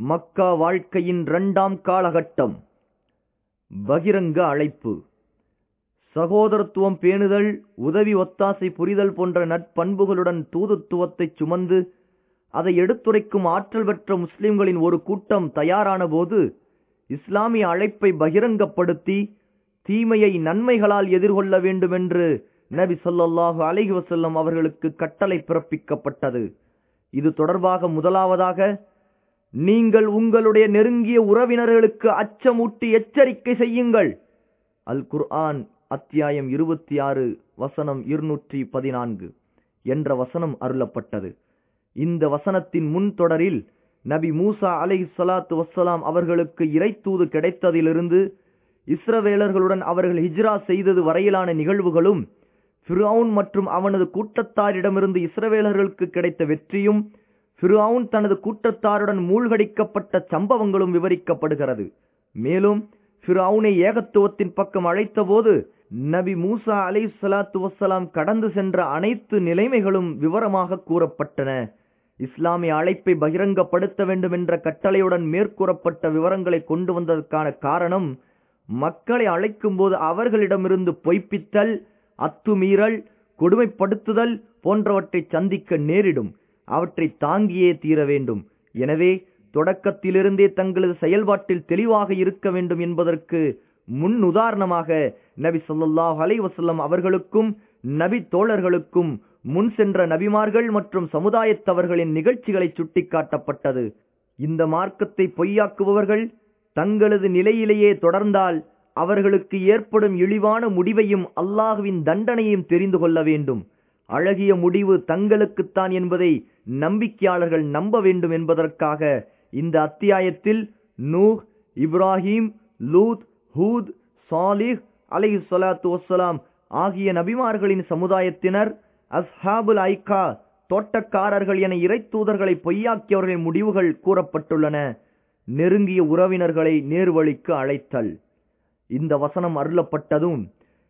மக்கா வாழ்க்கையின் இரண்டாம் காலகட்டம். பகிரங்க அழைப்பு. சகோதரத்துவம் பேணுதல் உதவி ஒத்தாசை புரிதல் போன்ற நற்பண்புகளுடன் தூதுத்துவத்தைச் சுமந்து அதை எடுத்துரைக்கும் ஆற்றல் பெற்ற முஸ்லிம்களின் ஒரு கூட்டம் தயாரான போது இஸ்லாமிய அழைப்பை பகிரங்கப்படுத்தி தீமையை நன்மைகளால் எதிர்கொள்ள வேண்டுமென்று நபி சொல்லாஹு அலிஹி வசல்லம் அவர்களுக்கு கட்டளை பிறப்பிக்கப்பட்டது. இது தொடர்பாக முதலாவதாக நீங்கள் உங்களுடைய நெருங்கிய உறவினர்களுக்கு அச்சமூட்டி எச்சரிக்கை செய்யுங்கள். அல் குர்ஆன் அத்தியாயம் இருபத்தி ஆறு வசனம் இருநூற்றி பதினான்கு என்ற வசனம் அருளப்பட்டது. இந்த வசனத்தின் முன் தொடரில் நபி மூசா அலை சலாத்து வசலாம் அவர்களுக்கு இறைத்தூது கிடைத்ததிலிருந்து இஸ்ரவேலர்களுடன் அவர்கள் ஹிஜ்ரா செய்தது வரையிலான நிகழ்வுகளும் ஃபிரௌன் மற்றும் அவனது கூட்டத்தாரிடமிருந்து இஸ்ரவேலர்களுக்கு கிடைத்த வெற்றியும் ஃபிர்அவுன் தனது கூட்டத்தாருடன் மூழ்கடிக்கப்பட்ட சம்பவங்களும் விவரிக்கப்படுகிறது. மேலும் ஃபிர்அவுனை ஏகத்துவத்தின் பக்கம் அழைத்தபோது நபி மூசா அலை சலாத்து வசலாம் கடந்து சென்ற அனைத்து நிலைமைகளும் விவரமாக கூறப்பட்டன. இஸ்லாமிய அழைப்பை பகிரங்கப்படுத்த வேண்டும் என்ற கட்டளையுடன் மேற்கூறப்பட்ட விவரங்களை கொண்டு வந்ததற்கான காரணம் மக்களை அழைக்கும் போது அவர்களிடமிருந்து பொய்ப்பித்தல் அத்துமீறல் கொடுமைப்படுத்துதல் போன்றவற்றை சந்திக்க நேரிடும். அவற்றை தாங்கியே தீர வேண்டும். எனவே தொடக்கத்திலிருந்தே தங்களது செயல்பாட்டில் தெளிவாக இருக்க வேண்டும் என்பதற்கு முன் உதாரணமாக நபி ஸல்லல்லாஹு அலைவசல்லம் அவர்களுக்கும் நபி தோழர்களுக்கும் முன் சென்ற நபிமார்கள் மற்றும் சமுதாயத்தவர்களின் நிகழ்ச்சிகளை சுட்டிக்காட்டப்பட்டது. இந்த மார்க்கத்தை பொய்யாக்குபவர்கள் தங்களது நிலையிலேயே தொடர்ந்தால் அவர்களுக்கு ஏற்படும் இழிவான முடிவையும் அல்லாஹுவின் தண்டனையும் தெரிந்து கொள்ள வேண்டும். அழகிய முடிவு தங்களுக்குத்தான் என்பதை நம்பிக்கையாளர்கள் நம்ப வேண்டும் என்பதற்காக இந்த அத்தியாயத்தில் நூஹ் இப்ராஹிம் லூத் ஹூத் சாலிஹ் அலைஹி சொலாத்து வசலாம் ஆகிய நபிமார்களின் சமுதாயத்தினர் அஸ்ஹாபுல் ஐகா தோட்டக்காரர்கள் என இறைத்தூதர்களை பொய்யாக்கியவர்களின் முடிவுகள் கூறப்பட்டுள்ளன. நெருங்கிய உறவினர்களை நேர்வழிக்கு அழைத்தல். இந்த வசனம் அருளப்பட்டதும்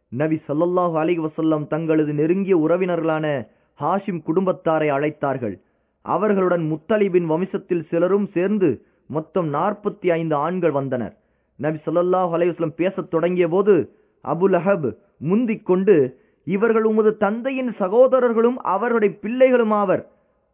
நபி ஸல்லல்லாஹு அலி வசல்லம் தங்களது நெருங்கிய உறவினர்களான ஹாஷிம் குடும்பத்தாரை அழைத்தார்கள். அவர்களுடன் முத்தலிபின் வம்சத்தில் சிலரும் சேர்ந்து மொத்தம் நாற்பத்தி ஐந்து ஆண்கள் வந்தனர். நபி சொல்லாஹ் அலையுஸ்லம் பேசத் தொடங்கிய போது அபுல் அஹப் முந்திக் கொண்டு இவர்கள் உமது தந்தையின் சகோதரர்களும் அவருடைய பிள்ளைகளும் ஆவர்.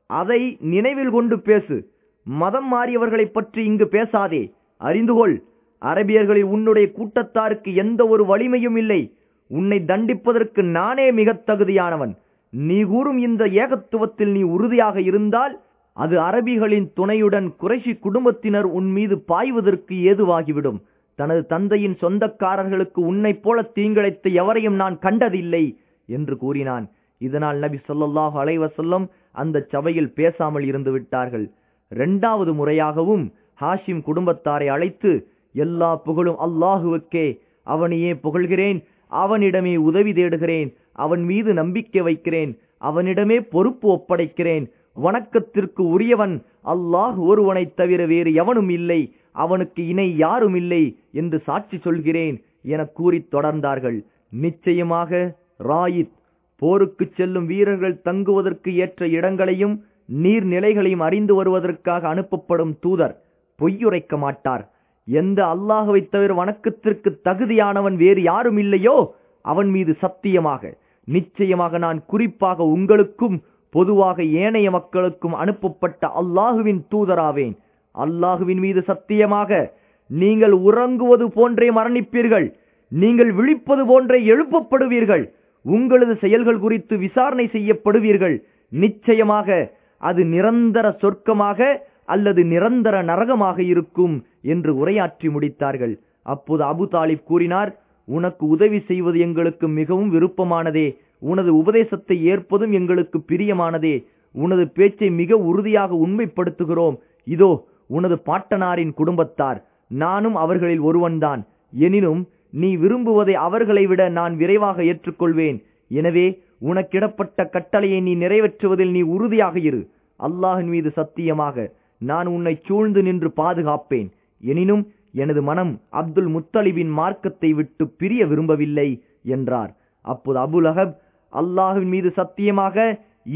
அதை நினைவில் கொண்டு பேசு. மதம் மாறியவர்களைப் பற்றி இங்கு பேசாதே. அறிந்துகொள் அரபியர்களில் உன்னுடைய கூட்டத்தாருக்கு எந்த ஒரு வலிமையும் இல்லை. உன்னை தண்டிப்பதற்கு நானே மிகத் தகுதியானவன். நீ கூறும் இந்த ஏகத்துவத்தில் நீ உறுதியாக இருந்தால் அது அரபிகளின் துணையுடன் குறைஷி குடும்பத்தினர் உன் மீது பாய்வதற்கு ஏதுவாகிவிடும். தனது தந்தையின் சொந்தக்காரர்களுக்கு உன்னைப் போல தீங்கிழைத்த எவரையும் நான் கண்டதில்லை என்று கூறினான். இதனால் நபி ஸல்லல்லாஹு அலைவசல்லம் அந்த சபையில் பேசாமல் இருந்து விட்டார்கள் இரண்டாவது முறையாகவும் ஹாஷிம் குடும்பத்தாரை அழைத்து எல்லா புகழும் அல்லாஹுவுக்கே அவனையே புகழ்கிறேன் அவனிடமே உதவி தேடுகிறேன் அவன் மீது நம்பிக்கை வைக்கிறேன். அவனிடமே பொறுப்பு ஒப்படைக்கிறேன். வணக்கத்திற்கு உரியவன் அல்லாஹ் ஒருவனைத் தவிர வேறு எவனும் இல்லை. அவனுக்கு இணை யாரும் இல்லை என்று சாட்சி சொல்கிறேன் என கூறித் தொடர்ந்தார்கள். நிச்சயமாக ராயித் போருக்கு செல்லும் வீரர்கள் தங்குவதற்கு ஏற்ற இடங்களையும் நீர்நிலைகளையும் அறிந்து வருவதற்காக அனுப்பப்படும் தூதர் பொய்யுரைக்க மாட்டார். எந்த அல்லாஹுவை தவிர வணக்கத்திற்கு தகுதியானவன் வேறு யாரும் இல்லையோ? அவன் மீது சத்தியமாக நிச்சயமாக நான் குறிப்பாக உங்களுக்கும் பொதுவாக ஏனைய மக்களுக்கும் அனுப்பப்பட்ட அல்லாஹுவின் தூதராவேன். அல்லாஹுவின் மீது சத்தியமாக நீங்கள் உறங்குவது போன்றே மரணிப்பீர்கள். நீங்கள் விழிப்பது போன்றே எழுப்பப்படுவீர்கள். உங்களது செயல்கள் குறித்து விசாரணை செய்யப்படுவீர்கள். நிச்சயமாக அது நிரந்தர சொர்க்கமாக அல்லது நிரந்தர நரகமாக இருக்கும் என்று உரையாற்றி முடித்தார்கள். அப்போது அபு தாலிப் கூறினார் உனக்கு உதவி செய்வது எங்களுக்கு மிகவும் விருப்பமானதே. உனது உபதேசத்தை ஏற்பதும் எங்களுக்கு பிரியமானதே. உனது பேச்சை மிக உறுதியாக உண்மைப்படுத்துகிறோம். இதோ உனது பாட்டனாரின் குடும்பத்தார். நானும் அவர்களில் ஒருவன்தான். எனினும் நீ விரும்புவதை அவர்களை விட நான் விரைவாக ஏற்றுக்கொள்வேன். எனவே உனக்கிடப்பட்ட கட்டளையை நீ நிறைவேற்றுவதில் நீ உறுதியாக இரு. அல்லாஹின் மீது சத்தியமாக நான் உன்னை சூழ்ந்து நின்று பாதுகாப்பேன். எனினும் எனது மனம் அப்துல் முத்தலிபின் மார்க்கத்தை விட்டு பிரிய விரும்பவில்லை என்றார். அப்போது அபுல் அஹப் அல்லாஹுவின் மீது சத்தியமாக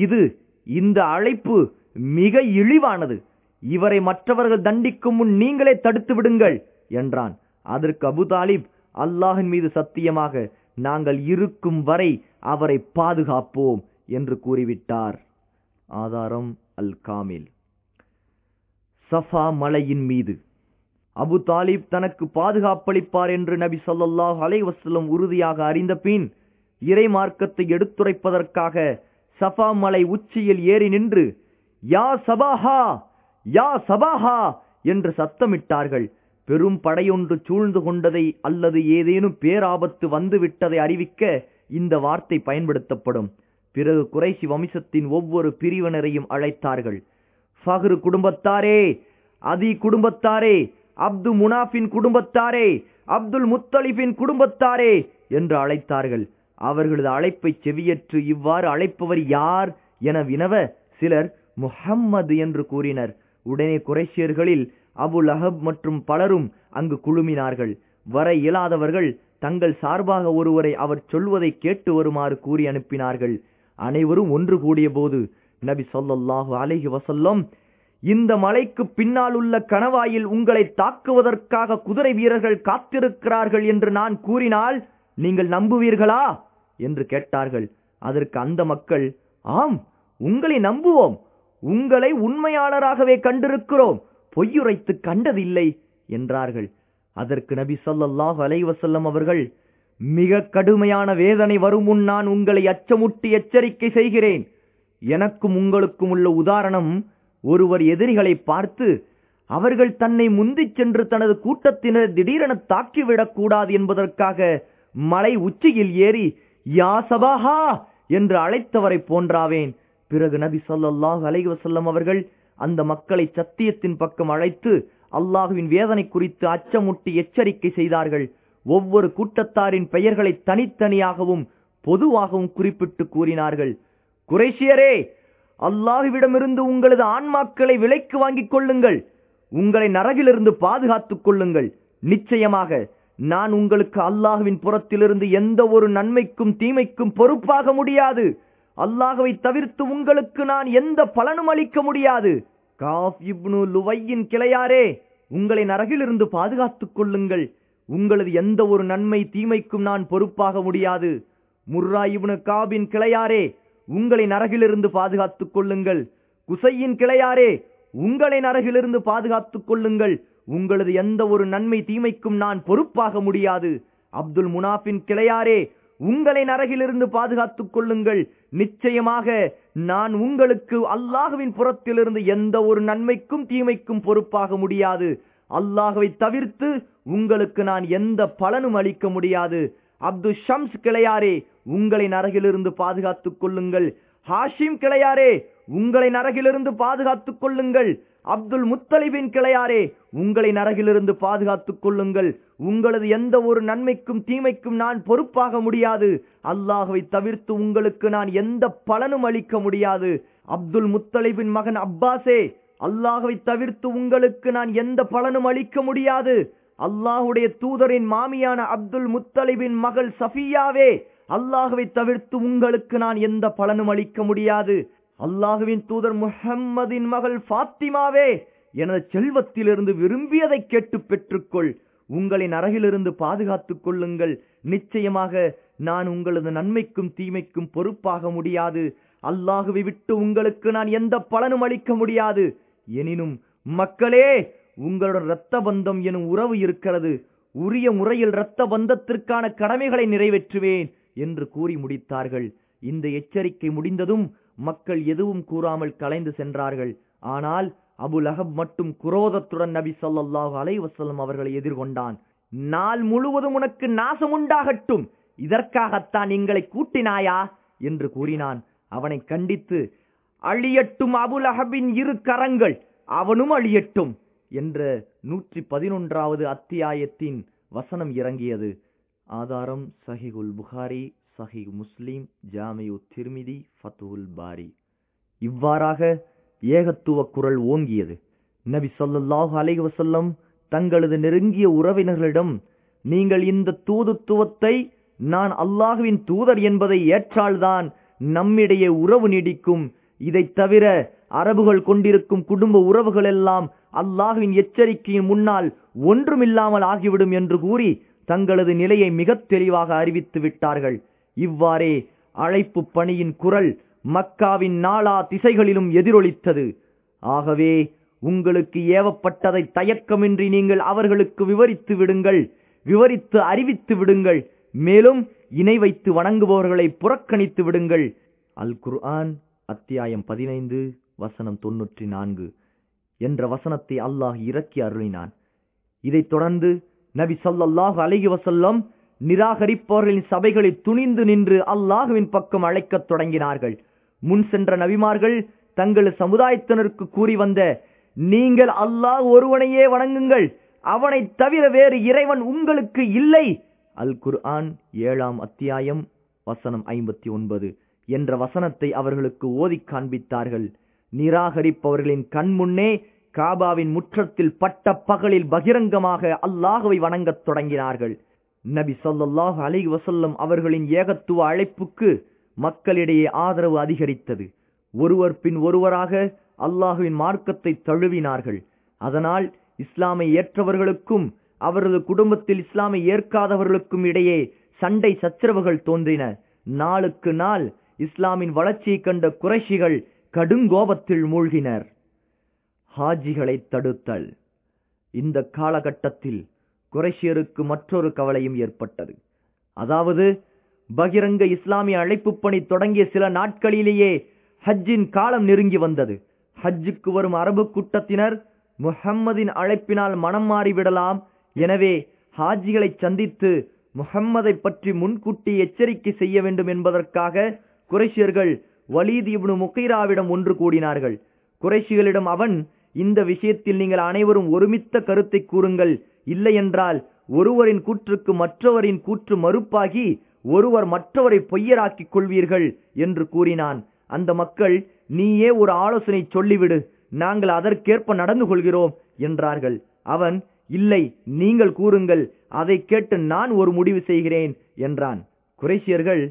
இது இந்த அழைப்பு மிக இழிவானது. இவரை மற்றவர்கள் தண்டிக்கும் முன் நீங்களே தடுத்து விடுங்கள் என்றான். அதற்கு அபு தாலிப் அல்லாஹின் மீது சத்தியமாக நாங்கள் இருக்கும் வரை அவரை பாதுகாப்போம் என்று கூறிவிட்டார். ஆதாரம் அல் காமில் சஃபா மலையின் மீது. அபு தாலிப் தனக்கு பாதுகாப்பளிப்பார் என்று நபி சொல்லல்லாஹ் அலைவசலம் உறுதியாக அறிந்த பின் இறை மார்க்கத்தை எடுத்துரைப்பதற்காக சஃபா மலை உச்சியில் ஏறி நின்று யா சபாஹா யா சபாஹா என்று சத்தமிட்டார்கள். பெரும் படையொன்று சூழ்ந்து கொண்டதை அல்லது ஏதேனும் பேராபத்து வந்துவிட்டதை அறிவிக்க இந்த வார்த்தை பயன்படுத்தப்படும். பிறகு குறைசி வம்சத்தின் ஒவ்வொரு பிரிவினரையும் அழைத்தார்கள். ஃபஹ்ரு குடும்பத்தாரே அதி குடும்பத்தாரே அப்து முனாஃபின் குடும்பத்தாரே அப்துல் முத்தலிஃபின் குடும்பத்தாரே என்று அழைத்தார்கள். அவர்களது அழைப்பை செவியற்று இவ்வாறு அழைப்பவர் யார் என வினவ சிலர் முஹம்மது என்று கூறினர். உடனே குரேஷியர்களில் அபுல் அஹப் மற்றும் பலரும் அங்கு குழுமினார்கள். வர இயலாதவர்கள் தங்கள் சார்பாக ஒருவரை அவர் சொல்வதை கேட்டு வருமாறு கூறி அனுப்பினார்கள். அனைவரும் ஒன்று கூடிய போது நபி சொல்லாஹு அலைஹி வசல்லம் இந்த மலைக்கு பின்னால் உள்ள கணவாயில் உங்களை தாக்குவதற்காக குதிரை வீரர்கள் காத்திருக்கிறார்கள் என்று நான் கூறினால் நீங்கள் நம்புவீர்களா? என்று கேட்டார்கள். அதற்கு அந்த மக்கள் ஆம் உங்களை நம்புவோம். உங்களை உண்மையாளராகவே கண்டிருக்கிறோம். பொய்யுரைத்து கண்டதில்லை என்றார்கள். அதற்கு நபி சொல்லல்லாஹ் அலைவசல்லம் அவர்கள் மிக கடுமையான வேதனை வரும் முன் நான் உங்களை அச்சமுட்டி எச்சரிக்கை செய்கிறேன். எனக்கும் உங்களுக்கும் உள்ள உதாரணம் ஒருவர் எதிரிகளை பார்த்து அவர்கள் தன்னை முந்திச் சென்று தனது கூட்டத்தினர் திடீரென தாக்கிவிடக் கூடாது என்பதற்காக மலை உச்சியில் ஏறி யா சபாஹா! என்று அழைத்தவரை போன்றாவேன். பிறகு நபி ஸல்லல்லாஹு அலைஹி வஸல்லம் அவர்கள் அந்த மக்களை சத்தியத்தின் பக்கம் அழைத்து அல்லாஹுவின் வேதனை குறித்து அச்சமுட்டி எச்சரிக்கை செய்தார்கள். ஒவ்வொரு கூட்டத்தாரின் பெயர்களை தனித்தனியாகவும் பொதுவாகவும் குறிப்பிட்டு கூறினார்கள். குறைஷியரே அல்லாஹுவிடமிருந்து உங்களது ஆன்மாக்களை விலைக்கு வாங்கிக் கொள்ளுங்கள். உங்களை நரகிலிருந்து பாதுகாத்துக் கொள்ளுங்கள். நிச்சயமாக நான் உங்களுக்கு அல்லாஹுவின் புறத்திலிருந்து எந்த ஒரு நன்மைக்கும் தீமைக்கும் பொறுப்பாக முடியாது. அல்லாஹுவை தவிர்த்து உங்களுக்கு நான் எந்த பலனும் அளிக்க முடியாது. காஃப் இப்னு லுவையின் கிளையாரே உங்களை நரகிலிருந்து பாதுகாத்துக் கொள்ளுங்கள். உங்களது எந்த ஒரு நன்மை தீமைக்கும் நான் பொறுப்பாக முடியாது. முர்ரா இப்னு காபின் கிளையாரே உங்களை நரகிலிருந்து பாதுகாத்துக் கொள்ளுங்கள். குசையின் கிளையாரே உங்களை நரகிலிருந்து பாதுகாத்துக் கொள்ளுங்கள். உங்களது எந்த ஒரு நன்மை தீமைக்கும் நான் பொறுப்பாக முடியாது. அப்துல் முனாஃபின் கிளையாரே உங்களை நரகிலிருந்து பாதுகாத்துக் கொள்ளுங்கள். நிச்சயமாக நான் உங்களுக்கு அல்லாஹுவின் புறத்திலிருந்து எந்த ஒரு நன்மைக்கும் தீமைக்கும் பொறுப்பாக முடியாது. அல்லாஹுவை தவிர்த்து உங்களுக்கு நான் எந்த பலனும் அளிக்க முடியாது. அப்துல் ஷம்ஸ் கிளையாரே உங்களை நரகிலிருந்து பாதுகாத்துக் கொள்ளுங்கள். ஹாஷிம் கிளையாரே உங்களை நரகிலிருந்து பாதுகாத்துக் கொள்ளுங்கள். அப்துல் முத்தலிபின் கிளையாரே உங்களை நரகிலிருந்து பாதுகாத்துக் கொள்ளுங்கள். உங்களது எந்த ஒரு நன்மைக்கும் தீமைக்கும் நான் பொறுப்பாக முடியாது. அல்லாஹுவை தவிர்த்து உங்களுக்கு நான் எந்த பலனும் அளிக்க முடியாது. அப்துல் முத்தலிபின் மகன் அப்பாஸே அல்லாஹுவை தவிர்த்து உங்களுக்கு நான் எந்த பலனும் அளிக்க முடியாது. அல்லாஹுடைய தூதரின் மாமியான அப்துல் முத்தலிபின் மகள் சஃபியாவே அல்லாஹுவை தவிர்த்து உங்களுக்கு நான் எந்த பலனும் அளிக்க முடியாது. அல்லாஹுவின் தூதர் முஹம்மதின் மகள் ஃபாத்திமாவே எனது செல்வத்திலிருந்து விரும்பியதை கேட்டு பெற்றுக்கொள். உங்களை நரகிலிருந்து பாதுகாத்துக் கொள்ளுங்கள். நிச்சயமாக நான் உங்களது நன்மைக்கும் தீமைக்கும் பொறுப்பாக முடியாது. அல்லாஹுவை விட்டு உங்களுக்கு நான் எந்த பலனும் அளிக்க முடியாது. எனினும் மக்களே உங்களுடன் இரத்த பந்தம் எனும் உறவு இருக்கிறது. உரிய முறையில் இரத்த பந்தத்திற்கான கடமைகளை நிறைவேற்றுவேன். என்று கூறி முடித்தார்கள். இந்த எச்சரிக்கை முடிந்ததும் மக்கள் எதுவும் கூறாமல் கலைந்து சென்றார்கள். ஆனால் அபுல் லஹப் மட்டும் குரோதத்துடன் நபி சொல்லாஹு அலைஹி அவர்களை எதிர்கொண்டான். நாள் முழுவதும் உனக்கு நாசம் உண்டாகட்டும். இதற்காகத்தான் எங்களை கூட்டினாயா? என்று கூறினான். அவனை கண்டித்து அழியட்டும் அபுல் லஹபின் இரு கரங்கள். அவனும் அழியட்டும். என்ற நூற்றி பதினொன்றாவது அத்தியாயத்தின் வசனம் இறங்கியது. ஆதாரம் சஹிகுல் புகாரி சஹி முஸ்லீம் ஜாமியு திருமிதி ஃபத்துல் பாரி இவ்வாறாக ஏகத்துவ குரல் ஓங்கியது நபி சொல்லாஹு அலைஹி தங்களது நெருங்கிய உறவினர்களிடம் நீங்கள் இந்த தூதுத்துவத்தை நான் அல்லாஹுவின் தூதர் என்பதை ஏற்றால்தான் நம்மிடையே உறவு நீடிக்கும் இதை தவிர அரபுகள் கொண்டிருக்கும் குடும்ப உறவுகள் எல்லாம் அல்லாஹுவின் எச்சரிக்கையின் முன்னால் ஒன்றுமில்லாமல் ஆகிவிடும் என்று கூறி தங்களது நிலையை மிகத் தெளிவாக அறிவித்து விட்டார்கள். இவ்வாறே அழைப்பு பணியின் குரல் மக்காவின் நாளா திசைகளிலும் எதிரொலித்தது. ஆகவே உங்களுக்கு ஏவப்பட்டதை தயக்கமின்றி நீங்கள் அவர்களுக்கு விவரித்து விடுங்கள் விவரித்து அறிவித்து விடுங்கள் மேலும் இணை வைத்து வணங்குபவர்களை புறக்கணித்து விடுங்கள். அல் குர்ஆன் அத்தியாயம் பதினைந்து வசனம் தொன்னூற்றி நான்கு என்ற வசனத்தை அல்லாஹ் இறக்கி அருளினான். இதைத் தொடர்ந்து நபி ஸல்லல்லாஹு அலைஹி வசல்லம் நிராகரிப்பவர்களின் சபைகளில் துணிந்து நின்று அல்லாஹுவின் பக்கம் அழைக்கத் தொடங்கினார்கள். முன் சென்ற நபிமார்கள் தங்கள் சமுதாயத்தினருக்கு கூறி வந்த நீங்கள் அல்லாஹ் ஒருவனையே வணங்குங்கள் அவனை தவிர வேறு இறைவன் உங்களுக்கு இல்லை. அல் குர்ஆன் ஏழாம் அத்தியாயம் வசனம் ஐம்பத்தி ஒன்பது என்ற வசனத்தை அவர்களுக்கு ஓதிக் காண்பித்தார்கள். நிராகரிப்பவர்களின் கண் முன்னே காபாவின் முற்றத்தில் பட்ட பகலில் பகிரங்கமாக அல்லாஹுவை வணங்கத் தொடங்கினார்கள். நபி ஸல்லல்லாஹு அலி வசல்லம் அவர்களின் ஏகத்துவ அழைப்புக்கு மக்களிடையே ஆதரவு அதிகரித்தது. ஒருவர் பின் ஒருவராக அல்லாஹுவின் மார்க்கத்தை தழுவினார்கள். அதனால் இஸ்லாமை ஏற்றவர்களுக்கும் அவரது குடும்பத்தில் இஸ்லாமை ஏற்காதவர்களுக்கும் இடையே சண்டை சச்சரவுகள் தோன்றின. நாளுக்கு நாள் இஸ்லாமின் வளர்ச்சியை கண்ட குறைஷிகள் கடுங்கோபத்தில் மூழ்கினர். ஹாஜிகளை தடுத்தல். இந்த காலகட்டத்தில் குரேஷியருக்கு மற்றொரு கவலையும் ஏற்பட்டது. அதாவது பகிரங்க இஸ்லாமிய அழைப்பு பணி தொடங்கிய சில நாட்களிலேயே ஹஜ்ஜின் காலம் நெருங்கி வந்தது. ஹஜ்ஜுக்கு வரும் அரபு கூட்டத்தினர் முஹம்மதின் அழைப்பினால் மனம் மாறிவிடலாம். எனவே ஹாஜிகளை சந்தித்து முஹம்மதை பற்றி முன்கூட்டி எச்சரிக்கை செய்ய வேண்டும் என்பதற்காக குரேஷியர்கள் வலீத் இப்னு முகைராவிடம் ஒன்று கூடினார்கள். குறைஷிகளிடம் அவன் இந்த விஷயத்தில் நீங்கள் அனைவரும் ஒருமித்த கருத்தை கூறுங்கள். இல்லையென்றால் ஒருவரின் கூற்றுக்கு மற்றவரின் கூற்று மறுப்பாகி ஒருவர் மற்றவரை பொய்யராக்கிக் கொள்வீர்கள் என்று கூறினான். அந்த மக்கள் நீயே ஒரு ஆலோசனை சொல்லிவிடு. நாங்கள் அதற்கேற்ப நடந்து கொள்கிறோம் என்றார்கள். அவன் இல்லை நீங்கள் கூறுங்கள். அதை கேட்டு நான் ஒரு முடிவு செய்கிறேன் என்றான். குறைசியர்கள்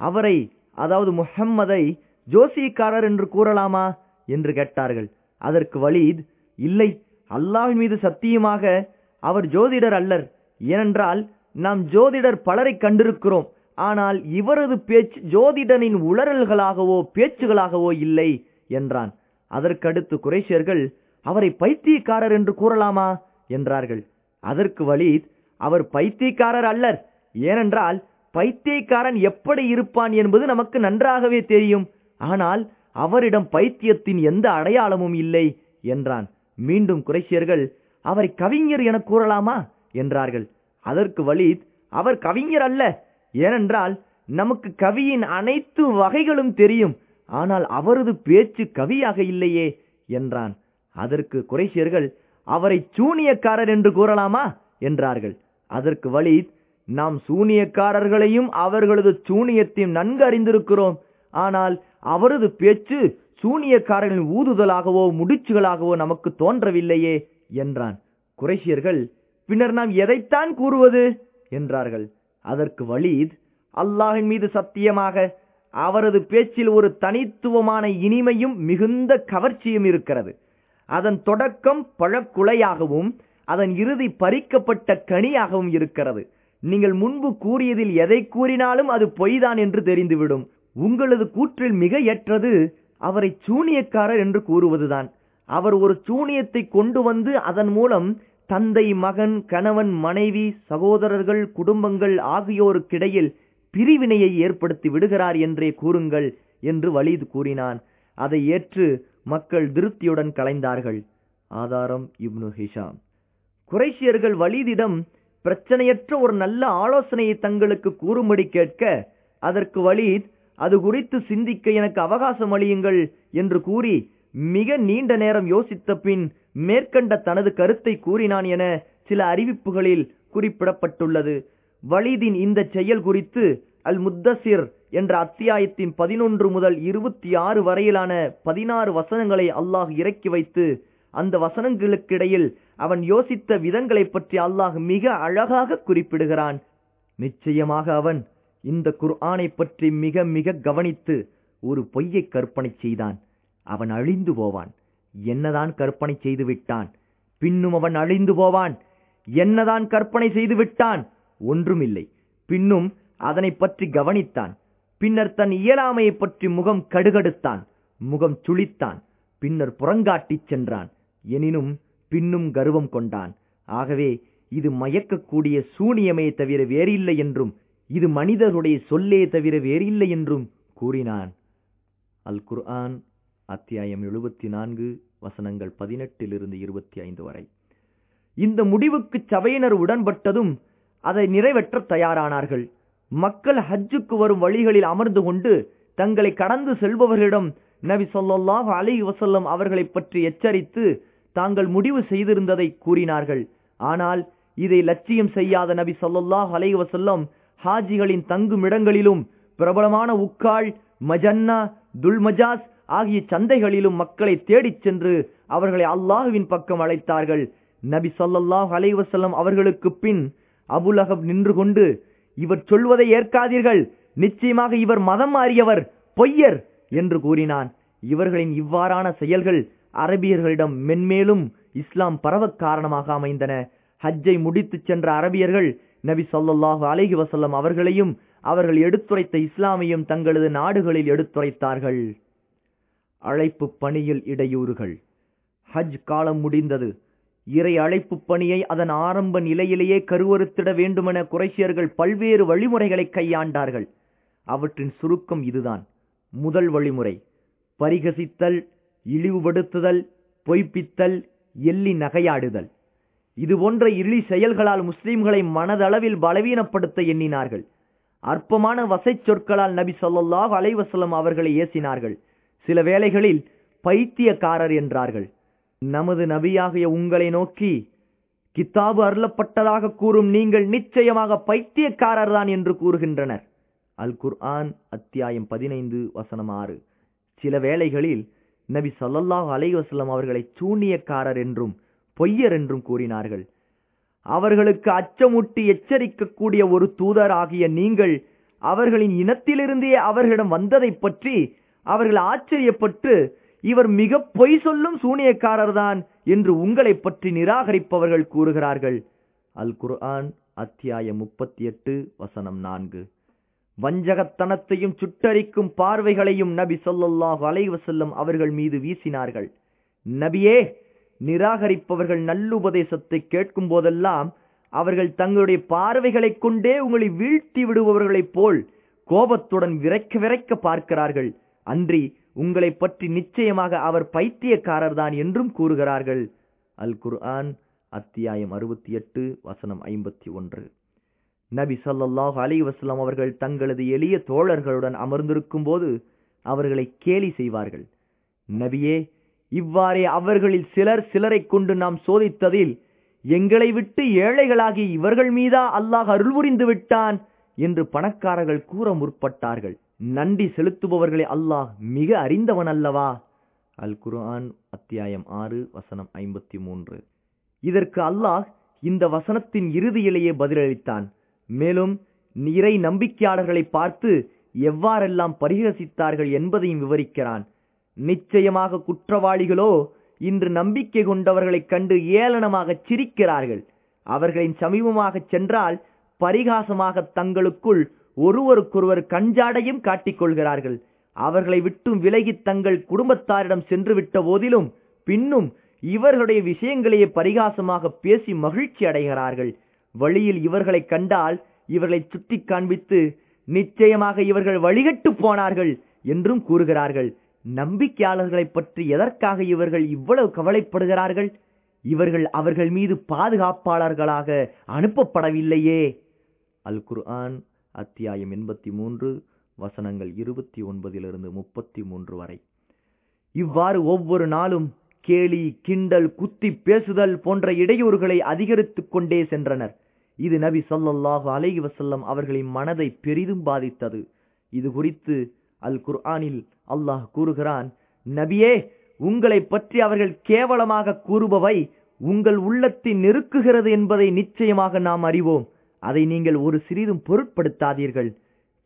அவரை அதாவது முஹம்மதை ஜோசியக்காரர் என்று கூறலாமா? என்று கேட்டார்கள். அதற்கு வலீத் இல்லை அல்லாவின் மீது சத்தியமாக அவர் ஜோதிடர் அல்லர். ஏனென்றால் நாம் ஜோதிடர் பலரை கண்டிருக்கிறோம். ஆனால் இவரது பேச்சு ஜோதிடனின் உளறல்களாகவோ பேச்சுகளாகவோ இல்லை என்றான். அதற்கடுத்து குறைஷியர்கள் அவரை பைத்தியக்காரர் என்று கூறலாமா? என்றார்கள். அதற்கு வலீத் அவர் பைத்தியக்காரர் அல்லர். ஏனென்றால் பைத்தியக்காரன் எப்படி இருப்பான் என்பது நமக்கு நன்றாகவே தெரியும். ஆனால் அவரிடம் பைத்தியத்தின் எந்த அடையாளமும் இல்லை என்றான். மீண்டும் குறைஷியர்கள் அவரை கவிஞர் என கூறலாமா? என்றார்கள். அதற்கு வலித் அவர் கவிஞர் அல்ல. ஏனென்றால் நமக்கு கவியின் அனைத்து வகைகளும் தெரியும். ஆனால் அவரது பேச்சு கவியாக இல்லையே என்றான். அதற்கு குறைசியர்கள் அவரை சூனியக்காரர் என்று கூறலாமா? என்றார்கள். அதற்கு வலித் நாம் சூனியக்காரர்களையும் அவர்களது சூனியத்தையும் நன்கு அறிந்திருக்கிறோம். ஆனால் அவரது பேச்சு சூனியக்காரர்களின் ஊதுதலாகவோ முடிச்சுகளாகவோ நமக்கு தோன்றவில்லையே என்றான். குறைஷியர்கள் பின்னர் நாம் எதைத்தான் கூறுவது? என்றார்கள். அதற்கு வலீத் அல்லாஹின் மீது சத்தியமாக அவரது பேச்சில் ஒரு தனித்துவமான இனிமையும் மிகுந்த கவர்ச்சியும் இருக்கிறது. அதன் தொடக்கம் பழக்குலையாகவும் அதன் இறுதி பறிக்கப்பட்ட கனியாகவும் இருக்கிறது. நீங்கள் முன்பு கூறியதில் எதை கூறினாலும் அது பொய்தான் என்று தெரிந்துவிடும். உங்களது கூற்றில் மிக ஏற்றது அவரை சூனியக்காரர் என்று கூறுவதுதான். அவர் ஒரு சூனியத்தை கொண்டு வந்து அதன் மூலம் தந்தை மகன் கணவன் மனைவி சகோதரர்கள் குடும்பங்கள் ஆகியோருக்கிடையில் பிரிவினையை ஏற்படுத்தி விடுகிறார் என்றே கூறுங்கள் என்று வலீது கூறினான். அதை ஏற்று மக்கள் திருப்தியுடன் கலைந்தார்கள். ஆதாரம் இப்னு ஹிஷாம். குறைஷியர்கள் வலீதிடம் பிரச்சனையற்ற ஒரு நல்ல ஆலோசனையை தங்களுக்கு கூறும்படி கேட்க அதற்கு வலீத் அது குறித்து சிந்திக்க எனக்கு அவகாசம் அளியுங்கள் என்று கூறி மிக நீண்ட நேரம் யோசித்த பின் மேற்கண்ட தனது கருத்தை கூறினான் என சில அறிவிப்புகளில் குறிப்பிடப்பட்டுள்ளது. வலிதின் இந்த செயல் குறித்து அல் முத்தசிர் என்ற அத்தியாயத்தின் பதினொன்று முதல் இருபத்தி ஆறு வரையிலான பதினாறு வசனங்களை அல்லாஹ் இறக்கி வைத்து அந்த வசனங்களுக்கிடையில் அவன் யோசித்த விதங்களை பற்றி அல்லாஹ் மிக அழகாக குறிப்பிடுகிறான். நிச்சயமாக அவன் இந்த குர்ஆனை பற்றி மிக மிக கவனித்து ஒரு பொய்யை கற்பனை செய்தான். அவன் அழிந்து போவான். என்னதான் கற்பனை செய்து விட்டான்? பின்னும் அவன் அழிந்து போவான். என்னதான் கற்பனை செய்து விட்டான்? ஒன்றுமில்லை. பின்னும் அதனை பற்றி கவனித்தான். பின்னர் தன் இயலாமையை பற்றி முகம் கடுகடுத்தான். முகம் சுளித்தான் பின்னர் புறங்காட்டிச் சென்றான். எனினும் பின்னும் கர்வம் கொண்டான். ஆகவே இது மயக்கக்கூடிய சூனியமே தவிர வேறில்லை என்றும் இது மனிதருடைய சொல்லே தவிர வேறில்லை என்றும் கூறினான். அல் குர்ஆன் அத்தியாயம் எழுபத்தி நான்கு வசனங்கள் பதினெட்டிலிருந்து இருபத்தி ஐந்து வரை. இந்த முடிவுக்கு சபையினர் உடன்பட்டதும் அதை நிறைவேற்ற தயாரானார்கள். மக்கள் ஹஜ்ஜுக்கு வரும் வழிகளில் அமர்ந்து கொண்டு தங்களை கடந்து செல்பவர்களிடம் நபி சொல்லாஹ் அலி வசல்லம் அவர்களை பற்றி எச்சரித்து தாங்கள் முடிவு செய்திருந்ததை கூறினார்கள். ஆனால் இதை லட்சியம் செய்யாத நபி சொல்லாஹ் அலை வசல்லம் ஹாஜிகளின் தங்குமிடங்களிலும் பிரபலமான உக்கால் மஜன்னா துல்மஜாஸ் ஆகிய சந்தைகளிலும் மக்களை தேடிச் சென்று அவர்களை அல்லாஹுவின் பக்கம் அழைத்தார்கள். நபி சொல்லாஹ் அலைவசல்லம் அவர்களுக்கு பின் அபுலகப் நின்று கொண்டு இவர் சொல்வதை ஏற்காதீர்கள். நிச்சயமாக இவர் மதம் மாறியவர் பொய்யர் என்று கூறினான். இவர்களின் இவ்வாறான செயல்கள் அரபியர்களிடம் மென்மேலும் இஸ்லாம் பரவ காரணமாக அமைந்தன. ஹஜ்ஜை முடித்துச் சென்ற அரபியர்கள் நபி சொல்லாஹு அலைஹி வசல்லம் அவர்களையும் அவர்கள் எடுத்துரைத்த இஸ்லாமையும் தங்களது நாடுகளில் எடுத்துரைத்தார்கள். அழைப்பு பணியில் இடையூறுகள். ஹஜ் காலம் முடிந்தது. இறை அழைப்பு பணியை அதன் ஆரம்ப நிலையிலேயே கருவறுத்திட வேண்டுமென குறைசியர்கள் பல்வேறு வழிமுறைகளை கையாண்டார்கள். அவற்றின் சுருக்கம் இதுதான். முதல் வழிமுறை பரிகசித்தல் இழிவுபடுத்துதல் பொய்ப்பித்தல் எள்ளி நகையாடுதல். இது போன்ற இழி செயல்களால் முஸ்லிம்களை மனதளவில் பலவீனப்படுத்த எண்ணினார்கள். அற்பமான வசை சொற்களால் நபி சொல்லாஹ் அலைவசலம் அவர்களை ஏசினார்கள். சில வேளைகளில் பைத்தியக்காரர் என்றார்கள். நமது நபியாகிய உங்களை நோக்கி கித்தாபு அருளப்பட்டதாக கூறும் நீங்கள் நிச்சயமாக பைத்தியக்காரர் தான் என்று கூறுகின்றனர். அல் குர்ஆன் அத்தியாயம் பதினைந்து வசனம் ஆறு. சில வேளைகளில் நபி சொல்லல்லாஹ் அலைவசல்லம் அவர்களை சூனியக்காரர் என்றும் பொய்யர் என்றும் கூறினார்கள். அவர்களுக்கு அச்சமூட்டி எச்சரிக்கக்கூடிய ஒரு தூதர் ஆகிய நீங்கள் அவர்களின் இனத்திலிருந்தே அவர்களிடம் வந்ததை பற்றி அவர்கள் ஆச்சரியப்பட்டு இவர் மிக பொய் சொல்லும் சூனியக்காரர்தான் என்று உங்களை பற்றி நிராகரிப்பவர்கள் கூறுகிறார்கள். அல் குர்ஆன் அத்தியாயம் முப்பத்தி எட்டு வசனம் நான்கு. வஞ்சகத்தனத்தையும் சுட்டரிக்கும் பார்வைகளையும் நபி சொல்லாஹு அலைவசல்லம் அவர்கள் மீது வீசினார்கள். நபியே நிராகரிப்பவர்கள் நல்லுபதேசத்தை கேட்கும் போதெல்லாம் அவர்கள் தங்களுடைய பார்வைகளைக் கொண்டே உங்களை வீழ்த்தி விடுபவர்களைப் போல் கோபத்துடன் விரைக்க விரைக்க பார்க்கிறார்கள். அன்றி உங்களை பற்றி நிச்சயமாக அவர் பைத்தியக்காரர் தான் என்றும் கூறுகிறார்கள். அல் குர்ஆன் அத்தியாயம் அறுபத்தி எட்டு வசனம் ஐம்பத்தி ஒன்று. நபி சொல்லாஹ் அலி வஸ்லாம் அவர்கள் தங்களது எளிய தோழர்களுடன் அமர்ந்திருக்கும் போது அவர்களை கேலி செய்வார்கள். நபியே இவ்வாறே அவர்களில் சிலர் சிலரை கொண்டு நாம் சோதித்ததில் எங்களை விட்டு ஏழைகளாகி இவர்கள் மீதா அல்லாஹ் அருள் புரிந்து விட்டான் என்று பணக்காரர்கள் கூற முற்பட்டார்கள். நன்றி செலுத்துபவர்களை அல்லாஹ் மிக அறிந்தவன் அல்லவா? அல் குர்ஆன் அத்தியாயம் ஆறு வசனம் ஐம்பத்தி மூன்று இதற்கு அல்லாஹ் இந்த வசனத்தின் இறுதியிலேயே பதிலளித்தான். மேலும் இறை நம்பிக்கையாளர்களை பார்த்து எவ்வாறெல்லாம் பரிகசித்தார்கள் என்பதையும் விவரிக்கிறான். நிச்சயமாக குற்றவாளிகளோ இன்று நம்பிக்கை கொண்டவர்களைக் கண்டு ஏளனமாக சிரிக்கிறார்கள். அவர்களின் சமீபமாகச் சென்றால் பரிகாசமாக தங்களுக்குள் ஒருவருக்கொருவர் கஞ்சாடையும் காட்டிக் கொள்கிறார்கள். அவர்களை விட்டும் விலகி தங்கள் குடும்பத்தாரிடம் சென்று விட்ட போதிலும் பின்னும் இவர்களுடைய விஷயங்களையே பரிகாசமாக பேசி மகிழ்ச்சி அடைகிறார்கள். வழியில் இவர்களை கண்டால் இவர்களை சுட்டி காண்பித்து நிச்சயமாக இவர்கள் வழிகட்டு போனார்கள் என்றும் கூறுகிறார்கள். நம்பிக்கையாளர்களை பற்றி எதற்காக இவர்கள் இவ்வளவு கவலைப்படுகிறார்கள்? இவர்கள் அவர்கள் மீது பாதுகாப்பாளர்களாக அனுப்பப்படவில்லையே. அல் குர்ஆன் அத்தியாயம் எண்பத்தி மூன்று வசனங்கள் இருபத்தி ஒன்பதிலிருந்து முப்பத்தி மூன்று வரை. இவ்வாறு ஒவ்வொரு நாளும் கேலி கிண்டல் குத்தி பேசுதல் போன்ற இடையூறுகளை அதிகரித்துக் கொண்டே சென்றனர். இது நபி சொல்லல்லாஹு அலைஹி வசல்லம் அவர்களின் மனதை பெரிதும் பாதித்தது. இது குறித்து அல் குர்ஆனில் அல்லாஹ் கூறுகிறான் நபியே உங்களை பற்றி அவர்கள் கேவலமாக கூறுபவை உங்கள் உள்ளத்தை நெருக்குகிறது என்பதை நிச்சயமாக நாம் அறிவோம். அதை நீங்கள் ஒரு சிறிதும் பொருட்படுத்தாதீர்கள்.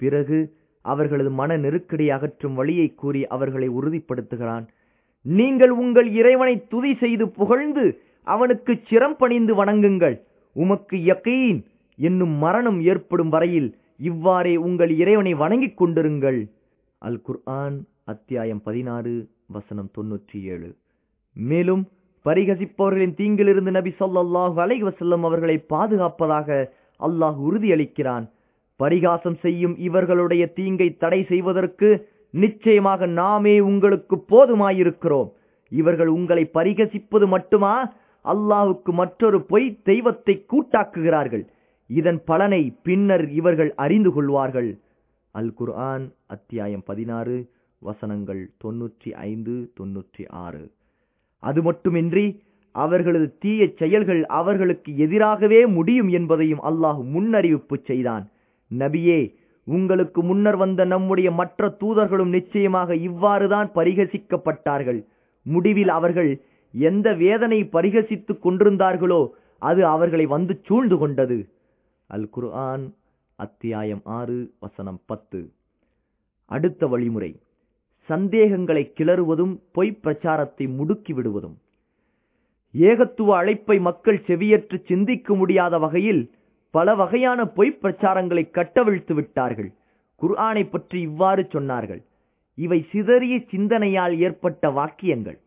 பிறகு அவர்களது மன நெருக்கடி அகற்றும் வழியை கூறி அவர்களை உறுதிப்படுத்துகிறான். நீங்கள் உங்கள் இறைவனை துதி செய்து புகழ்ந்து அவனுக்கு சிரம் பணிந்து வணங்குங்கள். உமக்கு யக்கீன் என்னும் மரணம் ஏற்படும் வரையில் இவ்வாறே உங்கள் இறைவனை வணங்கிக் கொண்டிருங்கள். அல் குர்ஆன் அத்தியாயம் பதினாறு வசனம் தொன்னூற்றி ஏழு மேலும் பரிகசிப்பவர்களின் தீங்கிலிருந்து நபி சொல்லாஹு அலைஹி வஸல்லம் அவர்களை பாதுகாப்பதாக அல்லாஹ் உறுதியளிக்கிறான். பரிகாசம் செய்யும் இவர்களுடைய தீங்கை தடை செய்வதற்கு நிச்சயமாக நாமே உங்களுக்கு போதுமாயிருக்கிறோம். இவர்கள் உங்களை பரிகசிப்பது மட்டுமா? அல்லாஹுக்கு மற்றொரு பொய் தெய்வத்தை கூட்டாக்குகிறார்கள். இதன் பலனை பின்னர் இவர்கள் அறிந்து கொள்வார்கள். அல் குர்ஆன் அத்தியாயம் பதினாறு வசனங்கள் தொன்னூற்றி ஐந்து தொன்னூற்றி ஆறு. அது மட்டுமின்றி அவர்களது தீய செயல்கள் அவர்களுக்கு எதிராகவே முடியும் என்பதையும் அல்லாஹ் முன்னறிவிப்பு செய்தான். நபியே உங்களுக்கு முன்னர் வந்த நம்முடைய மற்ற தூதர்களும் நிச்சயமாக இவ்வாறுதான் பரிகசிக்கப்பட்டார்கள். முடிவில் அவர்கள் எந்த வேதனை பரிகசித்துக் கொண்டிருந்தார்களோ அது அவர்களை வந்து சூழ்ந்து கொண்டது. அல் குர்ஆன் அத்தியாயம் ஆறு வசனம் பத்து. அடுத்த வழிமுறை. சந்தேகங்களை கிளறுவதும் பொய் பிரச்சாரத்தை முடுக்கி விடுவதும். ஏகத்துவ அழைப்பை மக்கள் செவியற்று சிந்திக்க முடியாத வகையில் பல வகையான பொய் பிரச்சாரங்களை கட்டவிழ்த்து விட்டார்கள். குர்ஆனை பற்றி இவ்வாறு சொன்னார்கள். இவை சிதறிய சிந்தனையால் ஏற்பட்ட வாக்கியங்கள்.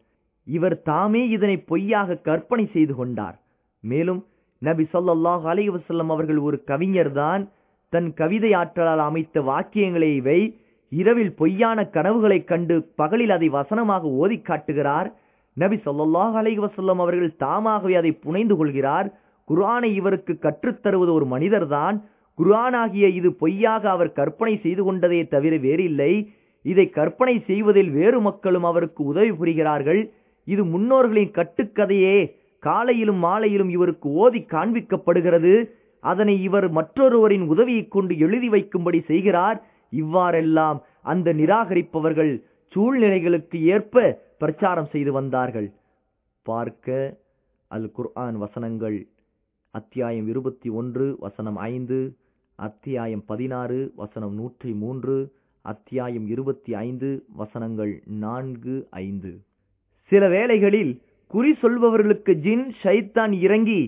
இவர் தாமே இதனை பொய்யாக கற்பனை செய்து கொண்டார். மேலும் நபி சொல்லாஹ் அலைஹி அவர்கள் ஒரு கவிஞர்தான் தன் கவிதை ஆற்றலால் அமைத்த வாக்கியங்களை இவை. இரவில் பொய்யான கனவுகளைக் கண்டு பகலில் அதை வசனமாக ஓதி காட்டுகிறார். நபி சொல்லாஹ் அலைஹி வஸல்லம் அவர்கள் தாமாகவே அதை புனைந்து கொள்கிறார். குரானை இவருக்கு கற்றுத்தருவது ஒரு மனிதர்தான். குர்ஆனாகிய இது பொய்யாக அவர் கற்பனை செய்து கொண்டதே தவிர வேறில்லை. இதை கற்பனை செய்வதில் வேறு மக்களும் அவருக்கு உதவி புரிகிறார்கள். இது முன்னோர்களின் கட்டுக்கதையே. காலையிலும் மாலையிலும் இவருக்கு ஓதி காண்பிக்கப்படுகிறது. அதனை இவர் மற்றொருவரின் உதவியைக் கொண்டு எழுதி வைக்கும்படி செய்கிறார். இவ்வாறெல்லாம் அந்த நிராகரிப்பவர்கள் சூழ்நிலைகளுக்கு ஏற்ப பிரச்சாரம் செய்து வந்தார்கள். பார்க்க அல் குர்ஆன் வசனங்கள் அத்தியாயம் இருபத்தி ஒன்று வசனம் ஐந்து அத்தியாயம் பதினாறு வசனம் நூற்றி மூன்று அத்தியாயம் இருபத்தி ஐந்து வசனங்கள் நான்கு ஐந்து. சில வேளைகளில் குறி சொல்பவர்களுக்கு ஜின் ஷைத்தான் இறங்கி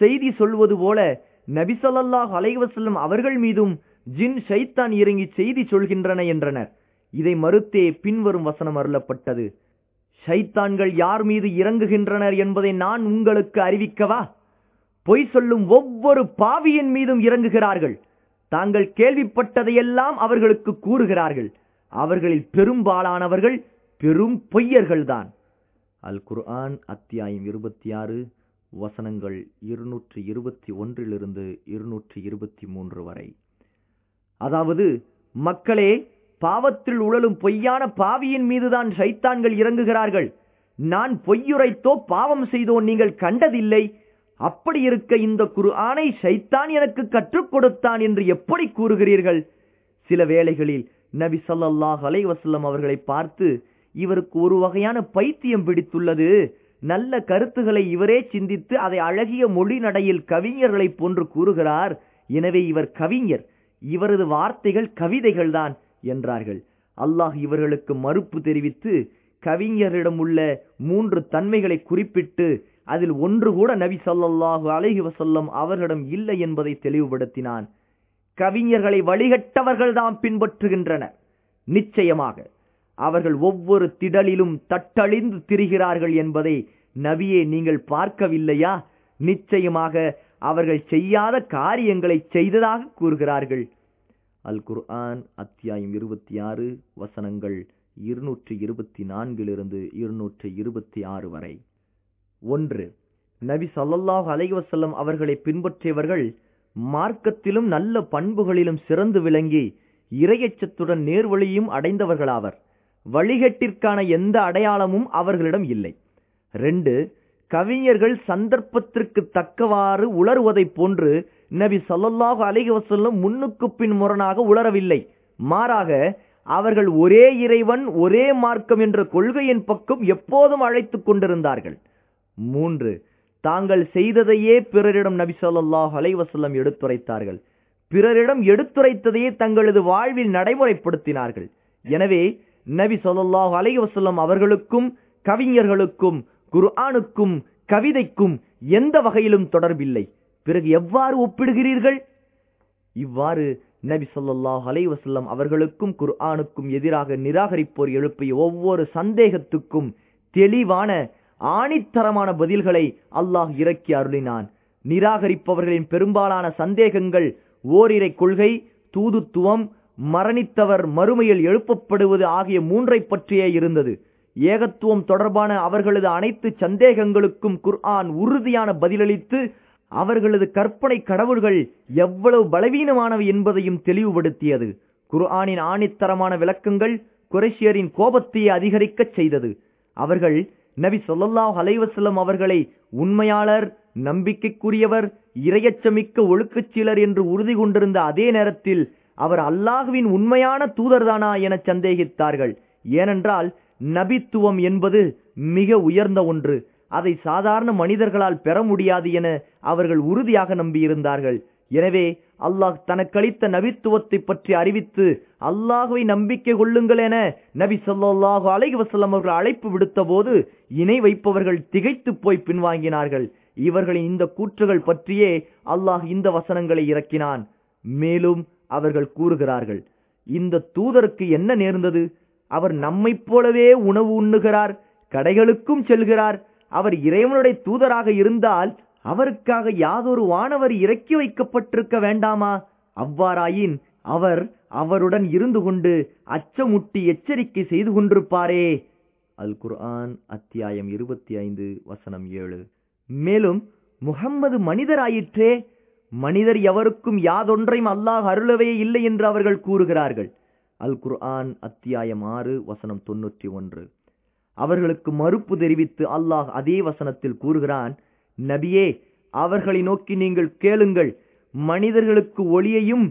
செய்தி சொல்வது போல நபிசல்லாஹ் அலைவசல்லம் அவர்கள் மீதும் ஜின் ஷைத்தான் இறங்கி செய்தி சொல்கின்றன என்றனர். இதை மறுத்தே பின்வரும் வசனம் அருளப்பட்டது. ஷைத்தான்கள் யார் மீது இறங்குகின்றனர் என்பதை நான் உங்களுக்கு அறிவிக்கவா? பொய் சொல்லும் ஒவ்வொரு பாவியின் மீதும் இறங்குகிறார்கள். தாங்கள் கேள்விப்பட்டதையெல்லாம் அவர்களுக்கு கூறுகிறார்கள். அவர்களில் பெரும்பாலானவர்கள் பெரும் பொய்யர்கள்தான். அல் குர்ஆன் அத்தியாயம் இருபத்தி ஆறு. வசனங்கள் இருநூற்றி இருபத்தி ஒன்றிலிருந்து இருநூற்றி இருபத்தி மூன்று வரை. அதாவது மக்களே பாவத்தில் உழலும் பொய்யான பாவியின் மீதுதான் சைத்தான்கள் இறங்குகிறார்கள். நான் பொய்யுரைத்தோ பாவம் செய்தோ நீங்கள் கண்டதில்லை. அப்படி இருக்க இந்த குரு ஆணை சைத்தான் எனக்கு கற்றுக் கொடுத்தான் என்று எப்படி கூறுகிறீர்கள்? சில வேளைகளில் நபி ஸல்லல்லாஹு அலைவசல்லம் அவர்களை பார்த்து இவருக்கு ஒரு வகையான பைத்தியம் பிடித்துள்ளது. நல்ல கருத்துகளை இவரே சிந்தித்து அதை அழகிய மொழி நடையில் கவிஞர்களைப் போன்று கூறுகிறார். எனவே இவர் கவிஞர். இவரது வார்த்தைகள் கவிதைகள்தான் என்றார்கள். அல்லாஹ் இவர்களுக்கு மறுப்பு தெரிவித்து கவிஞரிடம் உள்ள மூன்று தன்மைகளை குறிப்பிட்டு அதில் ஒன்று கூட நபி சொல்லல்லாஹு அலஹி வசல்லம் அவர்களிடம் இல்லை என்பதை தெளிவுபடுத்தினான். கவிஞர்களை வழிகட்டவர்கள்தான் பின்பற்றுகின்றனர். நிச்சயமாக. அவர்கள் ஒவ்வொரு திடலிலும் தட்டழிந்து திரிகிறார்கள் என்பதை நபியே நீங்கள் பார்க்கவில்லையா? நிச்சயமாக அவர்கள் செய்யாத காரியங்களை செய்ததாக கூறுகிறார்கள். அல் குர்ஆன் அத்தியாயம் இருபத்தி ஆறு வசனங்கள் இருநூற்றி இருபத்தி நான்கிலிருந்து இருநூற்றி இருபத்தி ஆறு வரை. ஒன்று நபி சல்லல்லாஹ் அலைவசல்லம் அவர்களை பின்பற்றியவர்கள் மார்க்கத்திலும் நல்ல பண்புகளிலும் சிறந்து விளங்கி இரையச்சத்துடன் நேர்வழியும் அடைந்தவர்களாவர். வழிகட்டிற்கான எந்த அடையாளமும் அவர்களிடம் இல்லை. ரெண்டு கவிஞர்கள் சந்தர்ப்பத்திற்கு தக்கவாறு உளறுவதைப் போன்று நபி சொல்லல்லாஹு அலைஹி வசல்லம் முன்னுக்கு பின் முரணாக உளரவில்லை மாறாக அவர்கள் ஒரே இறைவன் ஒரே மார்க்கம் என்ற கொள்கையின் பக்கம் எப்போதும் அழைத்து கொண்டிருந்தார்கள். மூன்று தாங்கள் செய்ததையே பிறரிடம் நபி ஸல்லல்லாஹு அலைவசல்லம் எடுத்துரைத்தார்கள். பிறரிடம் எடுத்துரைத்ததையே தங்களது வாழ்வில் நடைமுறைப்படுத்தினார்கள். எனவே நபி சொல்லாஹு அலை வசல்லம் அவர்களுக்கும் கவிஞர்களுக்கும் குர்ஆனுக்கும் கவிதைக்கும் எந்த வகையிலும் தொடர்பில்லை. பிறகு எவ்வாறு ஒப்பிடுகிறீர்கள்? இவ்வாறு நபி ஸல்லல்லாஹு அலைவசல்லம் அவர்களுக்கும் குர்ஆனுக்கும் எதிராக நிராகரிப்போர் எழுப்பிய ஒவ்வொரு சந்தேகத்துக்கும் தெளிவான ஆணித்தரமான பதில்களை அல்லாஹ் இறக்கி அருளினான். நிராகரிப்பவர்களின் பெரும்பாலான சந்தேகங்கள் ஓரிரை கொள்கை தூதுத்துவம் மரணித்தவர் மறுமையில் எழுப்பப்படுவது ஆகிய மூன்றை பற்றியே இருந்தது. ஏகத்துவம் தொடர்பான அவர்களது அனைத்து சந்தேகங்களுக்கும் குர்ஆன் உறுதியான பதிலளித்து அவர்களது கற்பனை கடவுள்கள் எவ்வளவு பலவீனமானவை என்பதையும் தெளிவுபடுத்தியது. குர்ஆனின் ஆணித்தரமான விளக்கங்கள் குரேஷியரின் கோபத்தையே அதிகரிக்கச் செய்தது. அவர்கள் நபி ஸல்லல்லாஹு அலைவசல்லம் அவர்களை உண்மையாளர் நம்பிக்கைக்குரியவர் இரையச்சமிக்க ஒழுக்கச்சீலர் என்று உறுதி கொண்டிருந்த அதே நேரத்தில் அவர் அல்லாஹுவின் உண்மையான தூதர்தானா என சந்தேகித்தார்கள். ஏனென்றால் நபித்துவம் என்பது மிக உயர்ந்த ஒன்று. அதை சாதாரண மனிதர்களால் பெற முடியாது என அவர்கள் உறுதியாக நம்பியிருந்தார்கள். எனவே அல்லாஹ் தனக்களித்த நபித்துவத்தை பற்றி அறிவித்து அல்லாஹுவை நம்பிக்கை கொள்ளுங்கள் என நபி சொல்லாஹு அலைஹி வசல்லம் அவர்கள் அழைப்பு விடுத்த போது இணை வைப்பவர்கள் திகைத்து போய் பின்வாங்கினார்கள். இவர்களின் இந்த கூற்றுகள் பற்றியே அல்லாஹ் இந்த வசனங்களை இறக்கினான். மேலும் அவர்கள் கூறுகிறார்கள் இந்த தூதருக்கு என்ன நேர்ந்தது? அவர் நம்மைப் போலவே உணவு உண்ணுகிறார் கடைகளுக்கும் செல்கிறார் அவர் இறைவனுடைய தூதராக இருந்தால் அவருக்காக யாதொரு வானவர் இறக்கி வைக்கப்பட்டிருக்க வேண்டாமா? அவ்வாறாயின் அவர் அவருடன் இருந்து கொண்டு அச்சமுட்டி எச்சரிக்கை செய்து கொண்டிருப்பாரே. அல் குர்ஆன் அத்தியாயம் இருபத்தி ஐந்து வசனம் ஏழு. மேலும் முகம்மது மனிதராயிற்றே மனிதர் எவருக்கும் யாதொன்றையும் அல்லாஹ் அருளவே இல்லை என்று அவர்கள் கூறுகிறார்கள். அல் குர்ஆன் அத்தியாயம் ஆறு வசனம் தொன்னூற்றி ஒன்று. அவர்களுக்கு மறுப்பு தெரிவித்து அல்லாஹ் அதே வசனத்தில் கூறுகிறான் நபியே அவர்களை நோக்கி நீங்கள் கேளுங்கள். மனிதர்களுக்கு ஒளியையும்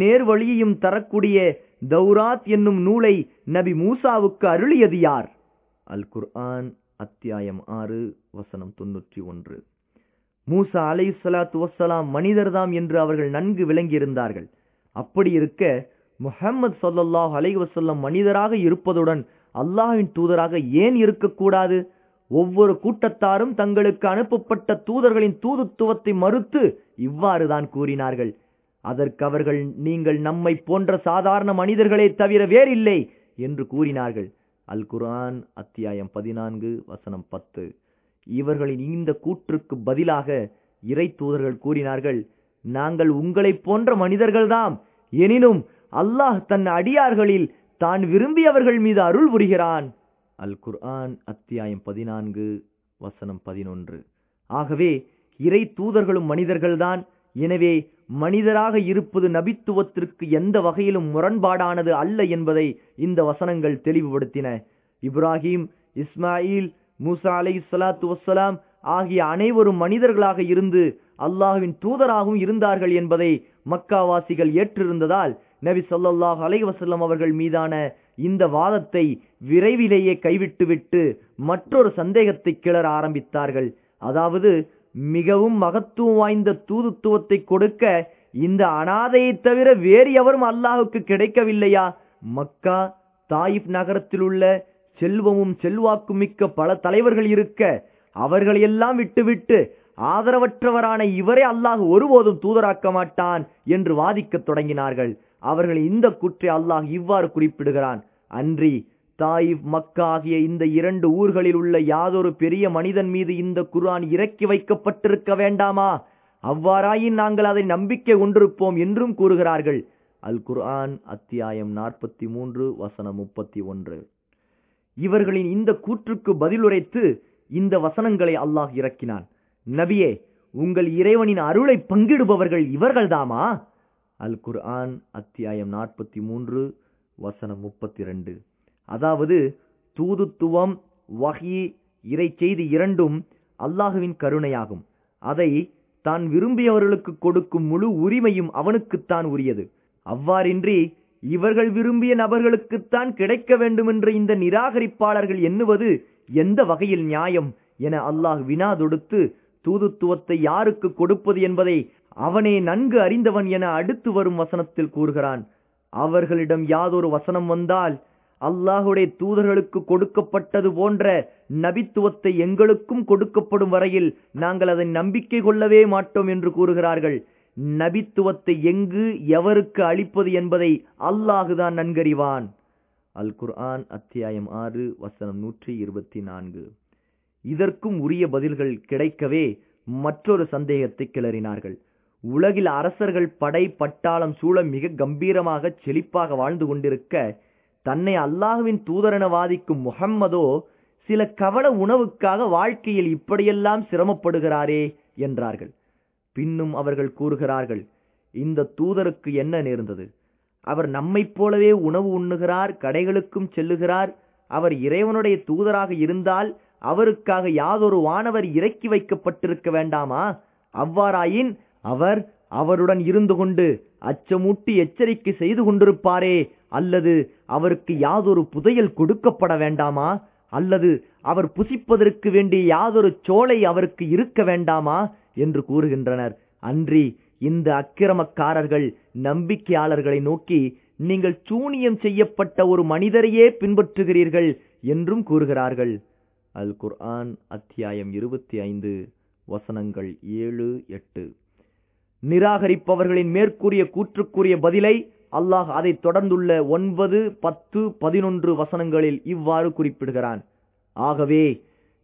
நேர்வழியையும் தரக்கூடிய தௌராத் என்னும் நூலை நபி மூசாவுக்கு அருளியது யார்? அல் குர்ஆன் அத்தியாயம் ஆறு வசனம் தொன்னூற்றி ஒன்று. மூசா அலை சலாத்து வசலாம் மனிதர்தாம் என்று அவர்கள் நன்கு விளங்கியிருந்தார்கள். அப்படி இருக்க முஹம்மது சொல்லல்லாஹ் அலை வசல்லம் மனிதராக இருப்பதுடன் அல்லாஹின் தூதராக ஏன் இருக்கக்கூடாது? ஒவ்வொரு கூட்டத்தாரும் தங்களுக்கு அனுப்பப்பட்ட தூதர்களின் தூதுத்துவத்தை மறுத்து இவ்வாறுதான் கூறினார்கள். அதற்கு அவர்கள் நீங்கள் நம்மை போன்ற சாதாரண மனிதர்களே தவிர வேறில்லை என்று கூறினார்கள். அல் குர்ஆன் அத்தியாயம் பதினான்கு வசனம் பத்து. இவர்களின் இந்த கூற்றுக்கு பதிலாக இறை தூதர்கள் கூறினார்கள் நாங்கள் உங்களைப் போன்ற மனிதர்கள்தாம். எனினும் அல்லாஹ் தன் அடியார்களில் தான் விரும்பியவர்கள் மீது அருள் புரிகிறான். அல் குர்ஆன் அத்தியாயம் பதினான்கு வசனம் பதினொன்று. ஆகவே இறை தூதர்களும் மனிதர்கள்தான். எனவே மனிதராக இருப்பது நபித்துவத்திற்கு எந்த வகையிலும் முரண்பாடானது அல்ல என்பதை இந்த வசனங்கள் தெளிவுபடுத்தின. இப்ராஹிம் இஸ்மாயில் மூசா அலை சலாத்து வசலாம் ஆகிய அனைவரும் மனிதர்களாக இருந்து அல்லாஹுவின் தூதராகவும் இருந்தார்கள் என்பதை மக்காவாசிகள் ஏற்றிருந்ததால் நபி சொல்லாஹ் அலைவசல்லம் அவர்கள் மீதான இந்த வாதத்தை விரைவிலேயே கைவிட்டுவிட்டு மற்றொரு சந்தேகத்தை கிளற ஆரம்பித்தார்கள். அதாவது மிகவும் மகத்துவம் வாய்ந்த தூதுத்துவத்தை கொடுக்க இந்த அனாதையை தவிர வேறு எவரும் அல்லாஹுக்கு கிடைக்கவில்லையா? மக்கா தாயிப் நகரத்தில் உள்ள செல்வமும் செல்வாக்கும் மிக்க பல தலைவர்கள் இருக்க அவர்களையெல்லாம் விட்டுவிட்டு ஆதரவற்றவரான இவரே அல்லாஹ் ஒருபோதும் தூதராக்க மாட்டான் என்று வாதிக்கத் தொடங்கினார்கள். அவர்கள் இந்த குற்றை அல்லாஹ் இவ்வாறு குறிப்பிடுகிறான். அன்றி தாயிப் மக்கா ஆகிய இந்த இரண்டு ஊர்களில் உள்ள யாதொரு பெரிய மனிதன் மீது இந்த குர்ஆன் இறக்கி வைக்கப்பட்டிருக்க வேண்டாமா? அவ்வாறாயின் நாங்கள் அதை நம்பிக்கை கொண்டிருப்போம் என்றும் கூறுகிறார்கள். அல் குர்ஆன் அத்தியாயம் நாற்பத்தி மூன்று வசனம் முப்பத்தி ஒன்று. இவர்களின் இந்த கூற்றுக்கு பதிலுரைத்து இந்த வசனங்களை அல்லாஹ் இறக்கினான். நபியே உங்கள் இறைவனின் அருளை பங்கிடுபவர்கள் இவர்கள்தாமா? அல் குர்ஆன் அத்தியாயம் நாற்பத்தி மூன்று வசனம் முப்பத்தி ரெண்டு அதாவது தூதுத்துவம் வஹி இறை செய்தி இரண்டும் அல்லாஹுவின் கருணையாகும். அதை தான் விரும்பியவர்களுக்கு கொடுக்கும் முழு உரிமையும் அவனுக்குத்தான் உரியது. அவ்வாறின்றி இவர்கள் விரும்பிய நபர்களுக்குத்தான் கிடைக்க வேண்டுமென்ற இந்த நிராகரிப்பாளர்கள் எண்ணுவது எந்த வகையில் நியாயம் என அல்லாஹ் வினா தொடுத்து தூதுத்துவத்தை யாருக்கு கொடுப்பது என்பதை அவனே நன்கு அறிந்தவன் என அடுத்து வரும் வசனத்தில் கூறுகிறான். அவர்களிடம் யாதொரு வசனம் வந்தால் அல்லாஹுடைய தூதர்களுக்கு கொடுக்கப்பட்டது போன்ற நபித்துவத்தை எங்களுக்கும் கொடுக்கப்படும் வரையில் நாங்கள் அதை நம்பிக்கை கொள்ளவே மாட்டோம் என்று கூறுகிறார்கள். நபித்துவத்தை எங்கு எவருக்கு அளிப்பது என்பதை அல்லாஹுதான் நன்கறிவான். அல் குர்ஆன் அத்தியாயம் ஆறு வசனம் நூற்றி இருபத்தி நான்கு. இதற்கும் உரிய பதில்கள் கிடைக்கவே மற்றொரு சந்தேகத்தை கிளறினார்கள். உலகில் அரசர்கள் படை பட்டாளம் சூழ மிக கம்பீரமாக செழிப்பாக வாழ்ந்து கொண்டிருக்க தன்னை அல்லாஹுவின் தூதரென வாதிக்கும் முகம்மதோ சில கவல உணவுக்காக வாழ்க்கையில் இப்படியெல்லாம் சிரமப்படுகிறாரே என்றார்கள். பின்னும் அவர்கள் கூறுகிறார்கள் இந்த தூதருக்கு என்ன நேர்ந்தது? அவர் நம்மைப் போலவே உணவு உண்ணுகிறார் கடைகளுக்கும் செல்லுகிறார் அவர் இறைவனுடைய தூதராக இருந்தால் அவருக்காக யாதொரு வானவர் இறக்கி வைக்கப்பட்டிருக்க வேண்டாமா? அவ்வாறாயின் அவர் அவருடன் இருந்து கொண்டு அச்சமூட்டி எச்சரிக்கை செய்து கொண்டிருப்பாரே அல்லது அவருக்கு யாதொரு புதையல் கொடுக்கப்பட வேண்டாமா? அல்லது அவர் புசிப்பதற்கு வேண்டிய யாதொரு சோலை அவருக்கு இருக்க வேண்டாமா? என்று கூறுகின்றனர். அன்றி இந்த அக்கிரமக்காரர்கள் நம்பிக்கையாளர்களை நோக்கி நீங்கள் சூனியம் செய்யப்பட்ட ஒரு மனிதரையே பின்பற்றுகிறீர்கள் என்றும் கூறுகிறார்கள். அல் குர்ஆன் அத்தியாயம் இருபத்தி ஐந்து வசனங்கள் ஏழு எட்டு. நிராகரிப்பவர்களின் மேற்கூறிய கூற்றுக்குரிய பதிலை அல்லாஹ் அதை தொடர்ந்துள்ள ஒன்பது பத்து பதினொன்று வசனங்களில் இவ்வாறு குறிப்பிடுகிறான். ஆகவே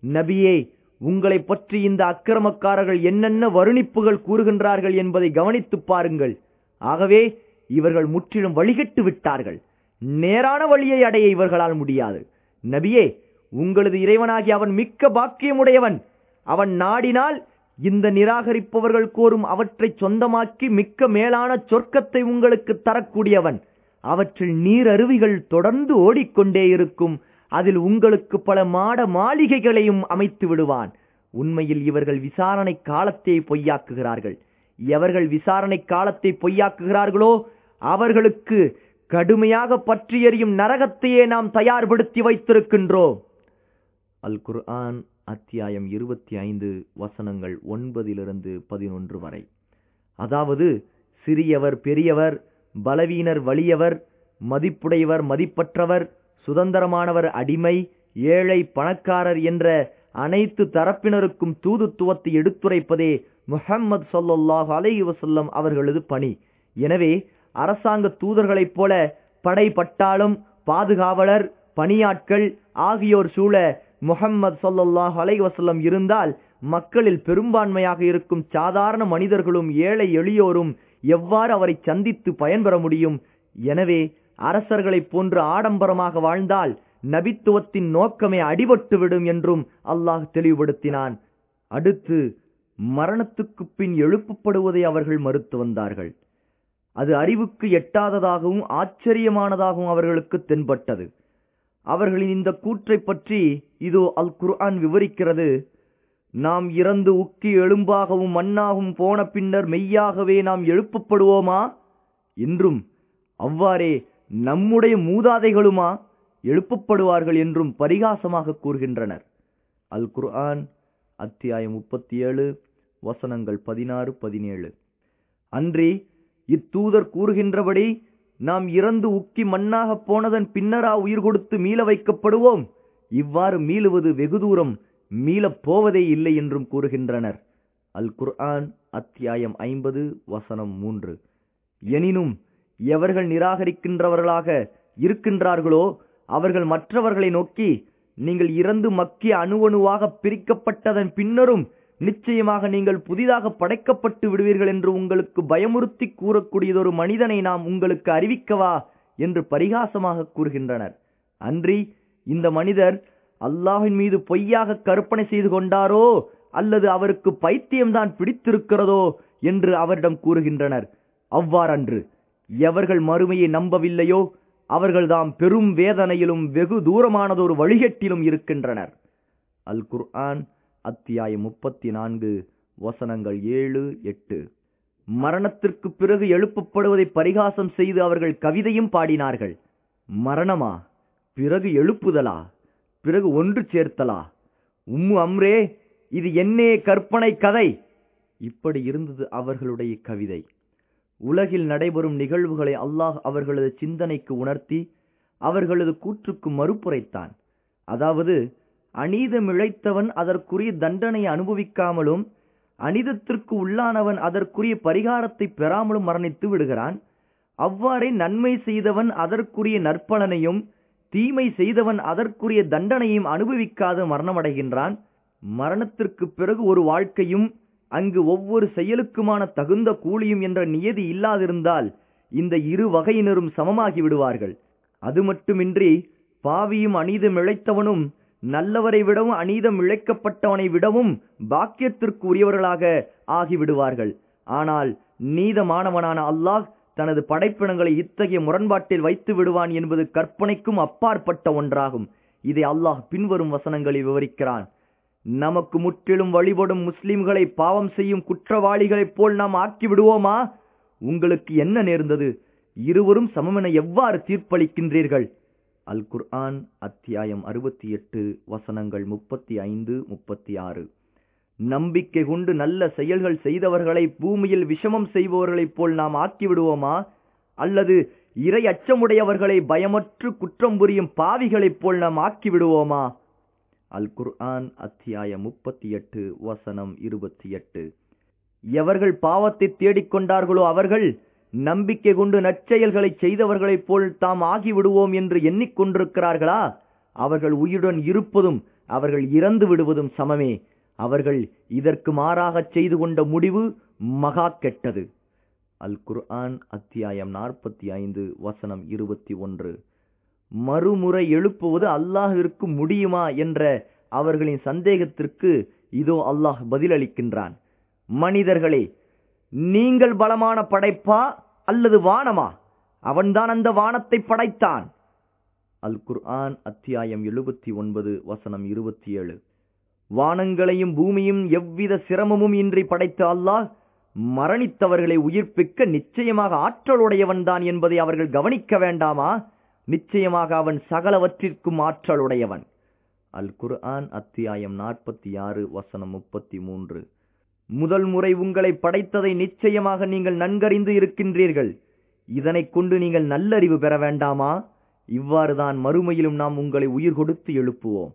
நபியே உங்களை பற்றி இந்த அக்கிரமக்காரர்கள் என்னென்ன வருணிப்புகள் கூறுகின்றார்கள் என்பதை கவனித்துப் பாருங்கள். ஆகவே இவர்கள் முற்றிலும் வழிகட்டு விட்டார்கள். நேரான வழியை அடைய இவர்களால் முடியாது. நபியே உங்களது இறைவனாகி அவன் மிக்க பாக்கியமுடையவன். அவன் நாடினால் இந்த நிராகரிப்பவர்கள் கோரும் அவற்றை சொந்தமாக்கி மிக்க மேலான சொர்க்கத்தை உங்களுக்கு தரக்கூடியவன். அவற்றில் நீர் அருவிகள் தொடர்ந்து ஓடிக்கொண்டே இருக்கும். அதில் உங்களுக்கு பல மாட மாளிகைகளையும் அமைத்து விடுவான். உண்மையில் இவர்கள் விசாரணை காலத்தை பொய்யாக்குகிறார்கள். எவர்கள் விசாரணை காலத்தை பொய்யாக்குகிறார்களோ அவர்களுக்கு கடுமையாக பற்றி எறியும் நரகத்தையே நாம் தயார்படுத்தி வைத்திருக்கின்றோம். அல் குர்ஆன் அத்தியாயம் இருபத்தி ஐந்து வசனங்கள் ஒன்பதிலிருந்து பதினொன்று வரை. அதாவது சிறியவர் பெரியவர் பலவீனர் வலியவர் மதிப்புடையவர் மதிப்பற்றவர் சுதந்திரமானவர் அடிமை ஏழை பணக்காரர் என்ற அனைத்து தரப்பினருக்கும் தூதுத்துவத்தை எடுத்துரைப்பதே முஹம்மது சொல்லாஹ் அலை வசல்லம் அவர்களது பணி. எனவே அரசாங்க தூதர்களைப் போல படை பட்டாளம் பாதுகாவலர் பணியாட்கள் ஆகியோர் சூழ முகம்மது சொல்லாஹ் அலை வசல்லம் இருந்தால் மக்களில் பெரும்பான்மையாக இருக்கும் சாதாரண மனிதர்களும் ஏழை எளியோரும் எவ்வாறு அவரை சந்தித்து பயன்பெற முடியும்? எனவே அரசர்களைப் போன்று ஆடம்பரமாக வாழ்ந்தால் நபித்துவத்தின் நோக்கமே அடிபட்டுவிடும் என்றும் அல்லாஹ் தெளிவுபடுத்தினான். அடுத்து மரணத்துக்கு பின் எழுப்பப்படுவதை அவர்கள் மறுத்து வந்தார்கள். அது அறிவுக்கு எட்டாததாகவும் ஆச்சரியமானதாகவும் அவர்களுக்கு தென்பட்டது. அவர்களின் இந்த கூற்றை பற்றி இதோ அல் குர்ஆன் விவரிக்கிறது. நாம் இறந்து உக்கி எழும்பாகவும் மண்ணாகவும் போன பின்னர் மெய்யாகவே நாம் எழுப்பப்படுவோமா? என்றும் அவ்வாறே நம்முடைய மூதாதைகளுமா எழுப்பப்படுவார்கள் என்றும் பரிகாசமாக கூறுகின்றனர். அல் குர்ஆன் அத்தியாயம் முப்பத்தி ஏழு வசனங்கள் பதினாறு பதினேழு. அன்றி இத்தூதர் கூறுகின்றபடி நாம் இறந்து உக்கி மண்ணாக போனதன் பின்னரா உயிர் கொடுத்து மீள வைக்கப்படுவோம். இவ்வாறு மீளுவது வெகு தூரம் மீளப் போவதே இல்லை என்றும் கூறுகின்றனர். அல் குர்ஆன் அத்தியாயம் ஐம்பது வசனம் மூன்று. எனினும் எவர்கள் நிராகரிக்கின்றவர்களாக இருக்கின்றார்களோ அவர்கள் மற்றவர்களை நோக்கி நீங்கள் இறந்து மக்கிய அணுவணுவாக பிரிக்கப்பட்டதன் பின்னரும் நிச்சயமாக நீங்கள் புதிதாக படைக்கப்பட்டு விடுவீர்கள் என்று உங்களுக்கு பயமுறுத்தி கூறக்கூடியதொரு மனிதனை நாம் உங்களுக்கு அறிவிக்கவா என்று பரிகாசமாக கூறுகின்றனர். அன்றி இந்த மனிதர் அல்லாஹின் மீது பொய்யாக கற்பனை செய்து கொண்டாரோ அல்லது அவருக்கு பைத்தியம்தான் பிடித்திருக்கிறதோ என்று அவரிடம் கூறுகின்றனர். அவ்வாறன்று. எவர்கள் மறுமையை நம்பவில்லையோ அவர்கள்தாம் பெரும் வேதனையிலும் வெகு தூரமானதொரு வழிகட்டிலும் இருக்கின்றனர். அல் குர்ஆன் அத்தியாயம் முப்பத்தி நான்கு வசனங்கள் ஏழு எட்டு. மரணத்திற்கு பிறகு எழுப்பப்படுவதை பரிகாசம் செய்து அவர்கள் கவிதையும் பாடினார்கள். மரணமா? பிறகு எழுப்புதலா? பிறகு ஒன்று சேர்த்தலா? உம்மு அம்ரே இது என்னே கற்பனை கதை? இப்படி இருந்தது அவர்களுடைய கவிதை. உலகில் நடைபெறும் நிகழ்வுகளை அல்லாஹ் அவர்களது சிந்தனைக்கு உணர்த்தி அவர்களது கூற்றுக்கு மறுப்புரைத்தான். அதாவது அநீதம் இழைத்தவன் அதற்குரிய தண்டனை அனுபவிக்காமலும் அனிதத்திற்கு உள்ளானவன் அதற்குரிய பரிகாரத்தை பெறாமலும் மரணித்து விடுகிறான். அவ்வாறே நன்மை செய்தவன் அதற்குரிய நற்பலனையும் தீமை செய்தவன் அதற்குரிய தண்டனையும் அனுபவிக்காது மரணமடைகின்றான். மரணத்திற்கு பிறகு ஒரு வாழ்க்கையும் அங்கு ஒவ்வொரு செயலுக்குமான தகுந்த கூலியும் என்ற நியதி இல்லாதிருந்தால் இந்த இரு வகையினரும் சமமாகி விடுவார்கள். அது மட்டுமின்றி பாவியும் அநீதம் இழைத்தவனும் நல்லவரை விடவும் அநீதம் இழைக்கப்பட்டவனை விடவும் பாக்கியத்திற்கு உரியவர்களாக ஆகிவிடுவார்கள். ஆனால் நீதமானவனான அல்லாஹ் தனது படைப்பினங்களை இத்தகைய முரண்பாட்டில் வைத்து விடுவான் என்பது கற்பனைக்கும் அப்பாற்பட்ட ஒன்றாகும். இதை அல்லாஹ் பின்வரும் வசனங்களில் விவரிக்கிறான். நமக்கு முற்றிலும் வழிபடும் முஸ்லிம்களை பாவம் செய்யும் குற்றவாளிகளைப் போல் நாம் ஆக்கி விடுவோமா? உங்களுக்கு என்ன நேர்ந்தது? இருவரும் சமமென எவ்வாறு தீர்ப்பளிக்கின்றீர்கள்? அல் குர்ஆன் அத்தியாயம் அறுபத்தி எட்டு வசனங்கள் முப்பத்தி ஐந்து முப்பத்தி ஆறு நம்பிக்கை கொண்டு நல்ல செயல்கள் செய்தவர்களை பூமியில் விஷமம் செய்பவர்களைப் போல் நாம் ஆக்கிவிடுவோமா அல்லது இறை அச்சமுடையவர்களை பயமற்று குற்றம் புரியும் பாவிகளைப் போல் நாம் ஆக்கிவிடுவோமா அல் குர்ஆன் அத்தியாயம் முப்பத்தி எட்டு வசனம் இருபத்தி எட்டு எவர்கள் பாவத்தை தேடிக்கொண்டார்களோ அவர்கள் நம்பிக்கை கொண்டு நற்செயல்களை செய்தவர்களைப் போல் தாம் ஆகிவிடுவோம் என்று எண்ணிக்கொண்டிருக்கிறார்களா அவர்கள் உயிருடன் இருப்பதும் அவர்கள் இறந்து விடுவதும் சமமே. அவர்கள் இதற்கு மாறாகச் செய்து கொண்ட முடிவு மகா கெட்டது. அல் குர்ஆன் அத்தியாயம் நாற்பத்தி ஐந்து வசனம் இருபத்தி ஒன்று. மறுமுறை எழுப்புவது அல்லாஹிற்கு முடியுமா என்ற அவர்களின் சந்தேகத்திற்கு இதோ அல்லாஹ் பதிலளிக்கின்றான். மனிதர்களே நீங்கள் பலமான படைப்பா அல்லது வானமா? அவன்தான் அந்த வானத்தை படைத்தான். அல் குர்ஆன் அத்தியாயம் எழுபத்தி ஒன்பது வசனம் இருபத்தி ஏழு. வானங்களையும் பூமியும் எவ்வித சிரமமும் இன்றி படைத்த அல்லாஹ் மரணித்தவர்களை உயிர்ப்பிக்க நிச்சயமாக ஆற்றலுடையவன்தான் என்பதை அவர்கள் கவனிக்க வேண்டாமா? நிச்சயமாக அவன் சகலவற்றிற்கும் ஆற்றலுடையவன். அல் குர்ஆன் அத்தியாயம் நாற்பத்தி ஆறு வசனம் முப்பத்தி மூன்று முதல் முறை உங்களை படைத்ததை நிச்சயமாக நீங்கள் நன்கறிந்து இருக்கின்றீர்கள். இதனை கொண்டு நீங்கள் நல்லறிவு பெற வேண்டாமா? இவ்வாறுதான் மறுமையிலும் நாம் உங்களை உயிர் கொடுத்து எழுப்புவோம்.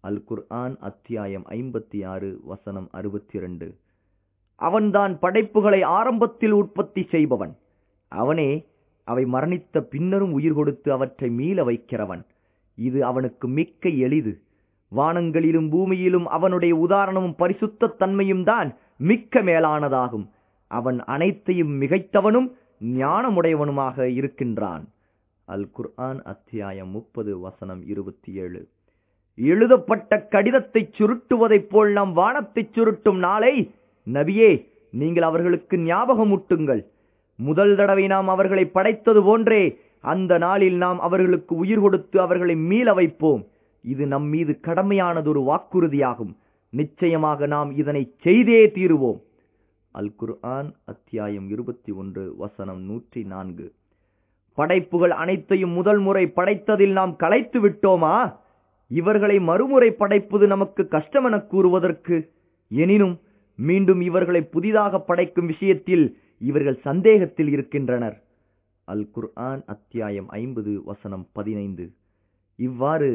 அல் குர்ஆன் அத்தியாயம் ஐம்பத்தி ஆறு வசனம் அறுபத்தி இரண்டு அவன்தான் படைப்புகளை ஆரம்பத்தில் உற்பத்தி செய்பவன். அவனே அவை மரணித்த பின்னரும் உயிர் கொடுத்து அவற்றை மீள வைக்கிறவன். இது அவனுக்கு மிக்க எளிது. வானங்களிலும் பூமியிலும் அவனுடைய உதாரணமும் பரிசுத்த தன்மையும் தான் மிக்க மேலானதாகும். அவன் அனைத்தையும் மிகைத்தவனும் ஞானமுடையவனுமாக இருக்கின்றான். அல் குர்ஆன் அத்தியாயம் முப்பது வசனம் இருபத்தி ஏழு எழுதப்பட்ட கடிதத்தை சுருட்டுவதைப் போல் நாம் வானத்தை சுருட்டும் நாளை. நபியே நீங்கள் அவர்களுக்கு ஞாபகமூட்டுங்கள். முதல் தடவை நாம் அவர்களை படைத்தது போன்றே அந்த நாளில் நாம் அவர்களுக்கு உயிர் கொடுத்து அவர்களை மீள வைப்போம். இது நம் மீது கடமையானதொரு வாக்குறுதியாகும். நிச்சயமாக நாம் இதனை செய்தே தீருவோம். அல் குர்ஆன் அத்தியாயம் இருபத்தி ஒன்று வசனம் நூற்றி நான்கு. படைப்புகள் அனைத்தையும் முதல் முறை படைத்ததில் நாம் களைத்து விட்டோமா? இவர்களை மறுமுறை படைப்பது நமக்கு கஷ்டமென கூறுவதற்கு. எனினும் மீண்டும் இவர்களை புதிதாக படைக்கும் விஷயத்தில் இவர்கள் சந்தேகத்தில் இருக்கின்றனர். அல் குர்ஆன் அத்தியாயம் ஐம்பது வசனம் பதினைந்து. இவ்வாறு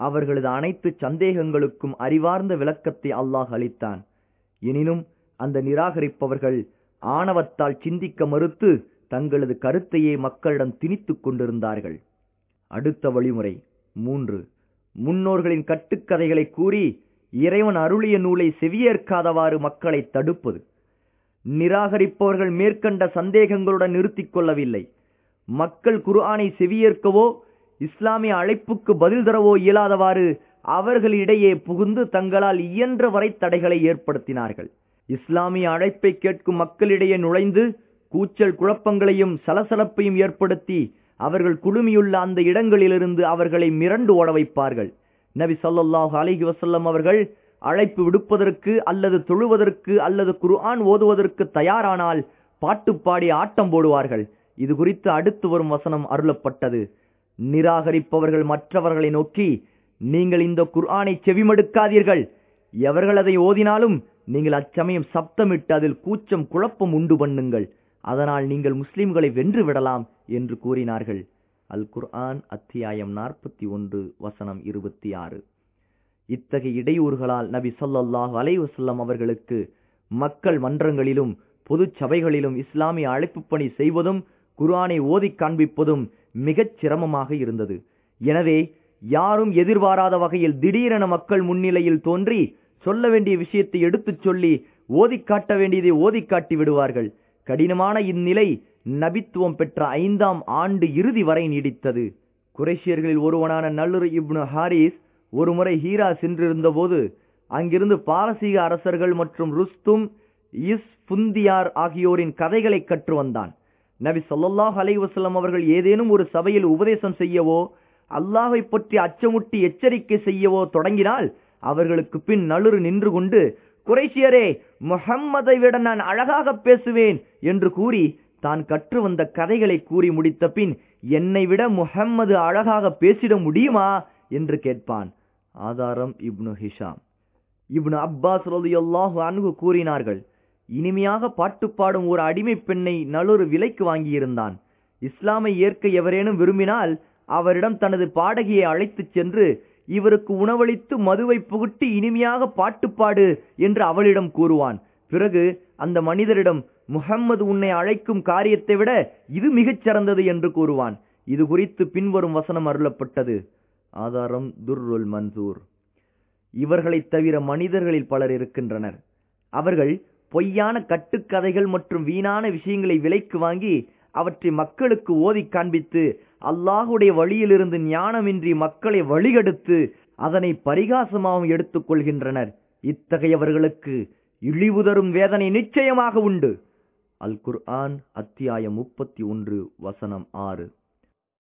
அவர்களது அனைத்து சந்தேகங்களுக்கும் அறிவார்ந்த விளக்கத்தை அல்லாஹ் அளித்தான். எனினும் அந்த நிராகரிப்பவர்கள் ஆணவத்தால் சிந்திக்க மறுத்து தங்களது கருத்தையே மக்களிடம் திணித்துக் கொண்டிருந்தார்கள். அடுத்த வழிமுறை மூன்று. முன்னோர்களின் கட்டுக்கதைகளை கூறி இறைவன் அருளிய நூலை செவியேற்காதவாறு மக்களை தடுப்பது. நிராகரிப்பவர்கள் மேற்கண்ட சந்தேகங்களுடன் நிறுத்திக் கொள்ளவில்லை. மக்கள் குர்ஆனை செவியேற்கவோ இஸ்லாமிய அழைப்புக்கு பதில் தரவோ இயலாதவாறு அவர்களிடையே புகுந்து தங்களால் இயன்ற வரை தடைகளை ஏற்படுத்தினார்கள். இஸ்லாமிய அழைப்பை கேட்கும் மக்களிடையே நுழைந்து கூச்சல் குழப்பங்களையும் சலசலப்பையும் ஏற்படுத்தி அவர்கள் குழுமியுள்ள அந்த இடங்களிலிருந்து அவர்களை மிரண்டு ஓட வைப்பார்கள். நபி சொல்லாஹு அலிஹி வசல்லம் அவர்கள் அழைப்பு விடுப்பதற்கு அல்லது தொழுவதற்கு அல்லது குர்ஆன் ஓதுவதற்கு தயாரானால் பாட்டு பாடி ஆட்டம் போடுவார்கள். இது குறித்து அடுத்து வரும் வசனம் அருளப்பட்டது. நிராகரிப்பவர்கள் மற்றவர்களை நோக்கி நீங்கள் இந்த குர்ஆனை செவிமடுக்காதீர்கள். எவர்கள் அதை ஓதினாலும் நீங்கள் அச்சமயம் சப்தமிட்டு அதில் கூச்சம் குழப்பம் உண்டு பண்ணுங்கள். அதனால் நீங்கள் முஸ்லிம்களை வென்று விடலாம் என்று கூறினார்கள். அல் குர்ஆன் அத்தியாயம் நாற்பத்தி ஒன்று வசனம் இருபத்தி ஆறு. இத்தகைய இடையூறுகளால் நபி ஸல்லல்லாஹு அலைவசல்லம் அவர்களுக்கு மக்கள் மன்றங்களிலும் பொது சபைகளிலும் இஸ்லாமிய அழைப்பு பணி செய்வதும் குர்ஆனை ஓதிக் காண்பிப்பதும் மிகச் சிரமமாக இருந்தது. எனவே யாரும் எதிர்பாராத வகையில் திடீரென மக்கள் முன்னிலையில் தோன்றி சொல்ல வேண்டிய விஷயத்தை எடுத்துச் சொல்லி ஓதி காட்ட வேண்டியதை ஓதி காட்டி விடுவார்கள். கடினமான இந்நிலை நபித்துவம் பெற்ற ஐந்தாம் ஆண்டு இறுதி வரை நீடித்தது. குறைஷியர்களில் ஒருவனான நல்லுர் இப்னு ஹாரிஸ் ஒருமுறை ஹீரா சென்றிருந்தபோது அங்கிருந்து பாரசீக அரசர்கள் மற்றும் ருஸ்தும் இஸ் புந்தியார் ஆகியோரின் கதைகளை கற்று வந்தான். நபி சொல்லாஹ் அலைஹி அவர்கள் ஏதேனும் ஒரு சபையில் உபதேசம் செய்யவோ அல்லாஹை பற்றி அச்சமுட்டி எச்சரிக்கை செய்யவோ தொடங்கினால் அவர்களுக்கு பின் நலுறு நின்று கொண்டு குறைஷியரே முஹம்மதை விட நான் அழகாக பேசுவேன் என்று கூறி தான் கற்று வந்த கதைகளை கூறி முடித்த பின் என்னை விட முஹம்மது அழகாக பேசிட முடியுமா? என்று கேட்பான். ஆதாரம் இப்னு ஹிஷாம். இப்னு அப்பாஸ் ரலியல்லாஹு அன்ஹு கூறினார்கள் இனிமையாக பாட்டு பாடும் ஒரு அடிமை பெண்ணை நலுறு விலைக்கு வாங்கியிருந்தான். இஸ்லாமை ஏற்க எவரேனும் விரும்பினால் அவரிடம் தனது பாடகியை அழைத்துச் சென்று இவருக்கு உணவளித்து மதுவை புகுட்டி இனிமையாக பாட்டு பாடு என்று அவளிடம் கூறுவான். பிறகு அந்த மனிதரிடம் முகம்மது உன்னை அழைக்கும் காரியத்தை விட இது மிகச் சிறந்தது என்று கூறுவான். இது குறித்து பின்வரும் வசனம் அருளப்பட்டது. ஆதாரம் துர்ருல் மன்சூர். இவர்களைத் தவிர மனிதர்களில் பலர் இருக்கின்றனர். அவர்கள் பொய்யான கட்டுக்கதைகள் மற்றும் வீணான விஷயங்களை விலைக்கு வாங்கி அவற்றை மக்களுக்கு ஓதிக் காண்பித்து அல்லாஹுடைய வழியிலிருந்து ஞானமின்றி மக்களை வழிகெடுத்து அதனை பரிகாசமாகவும் எடுத்துக் கொள்கின்றனர். இத்தகையவர்களுக்கு இழிவு தரும் வேதனை நிச்சயமாக உண்டு. அல் குர்ஆன் அத்தியாயம் முப்பத்தி ஒன்று வசனம் ஆறு.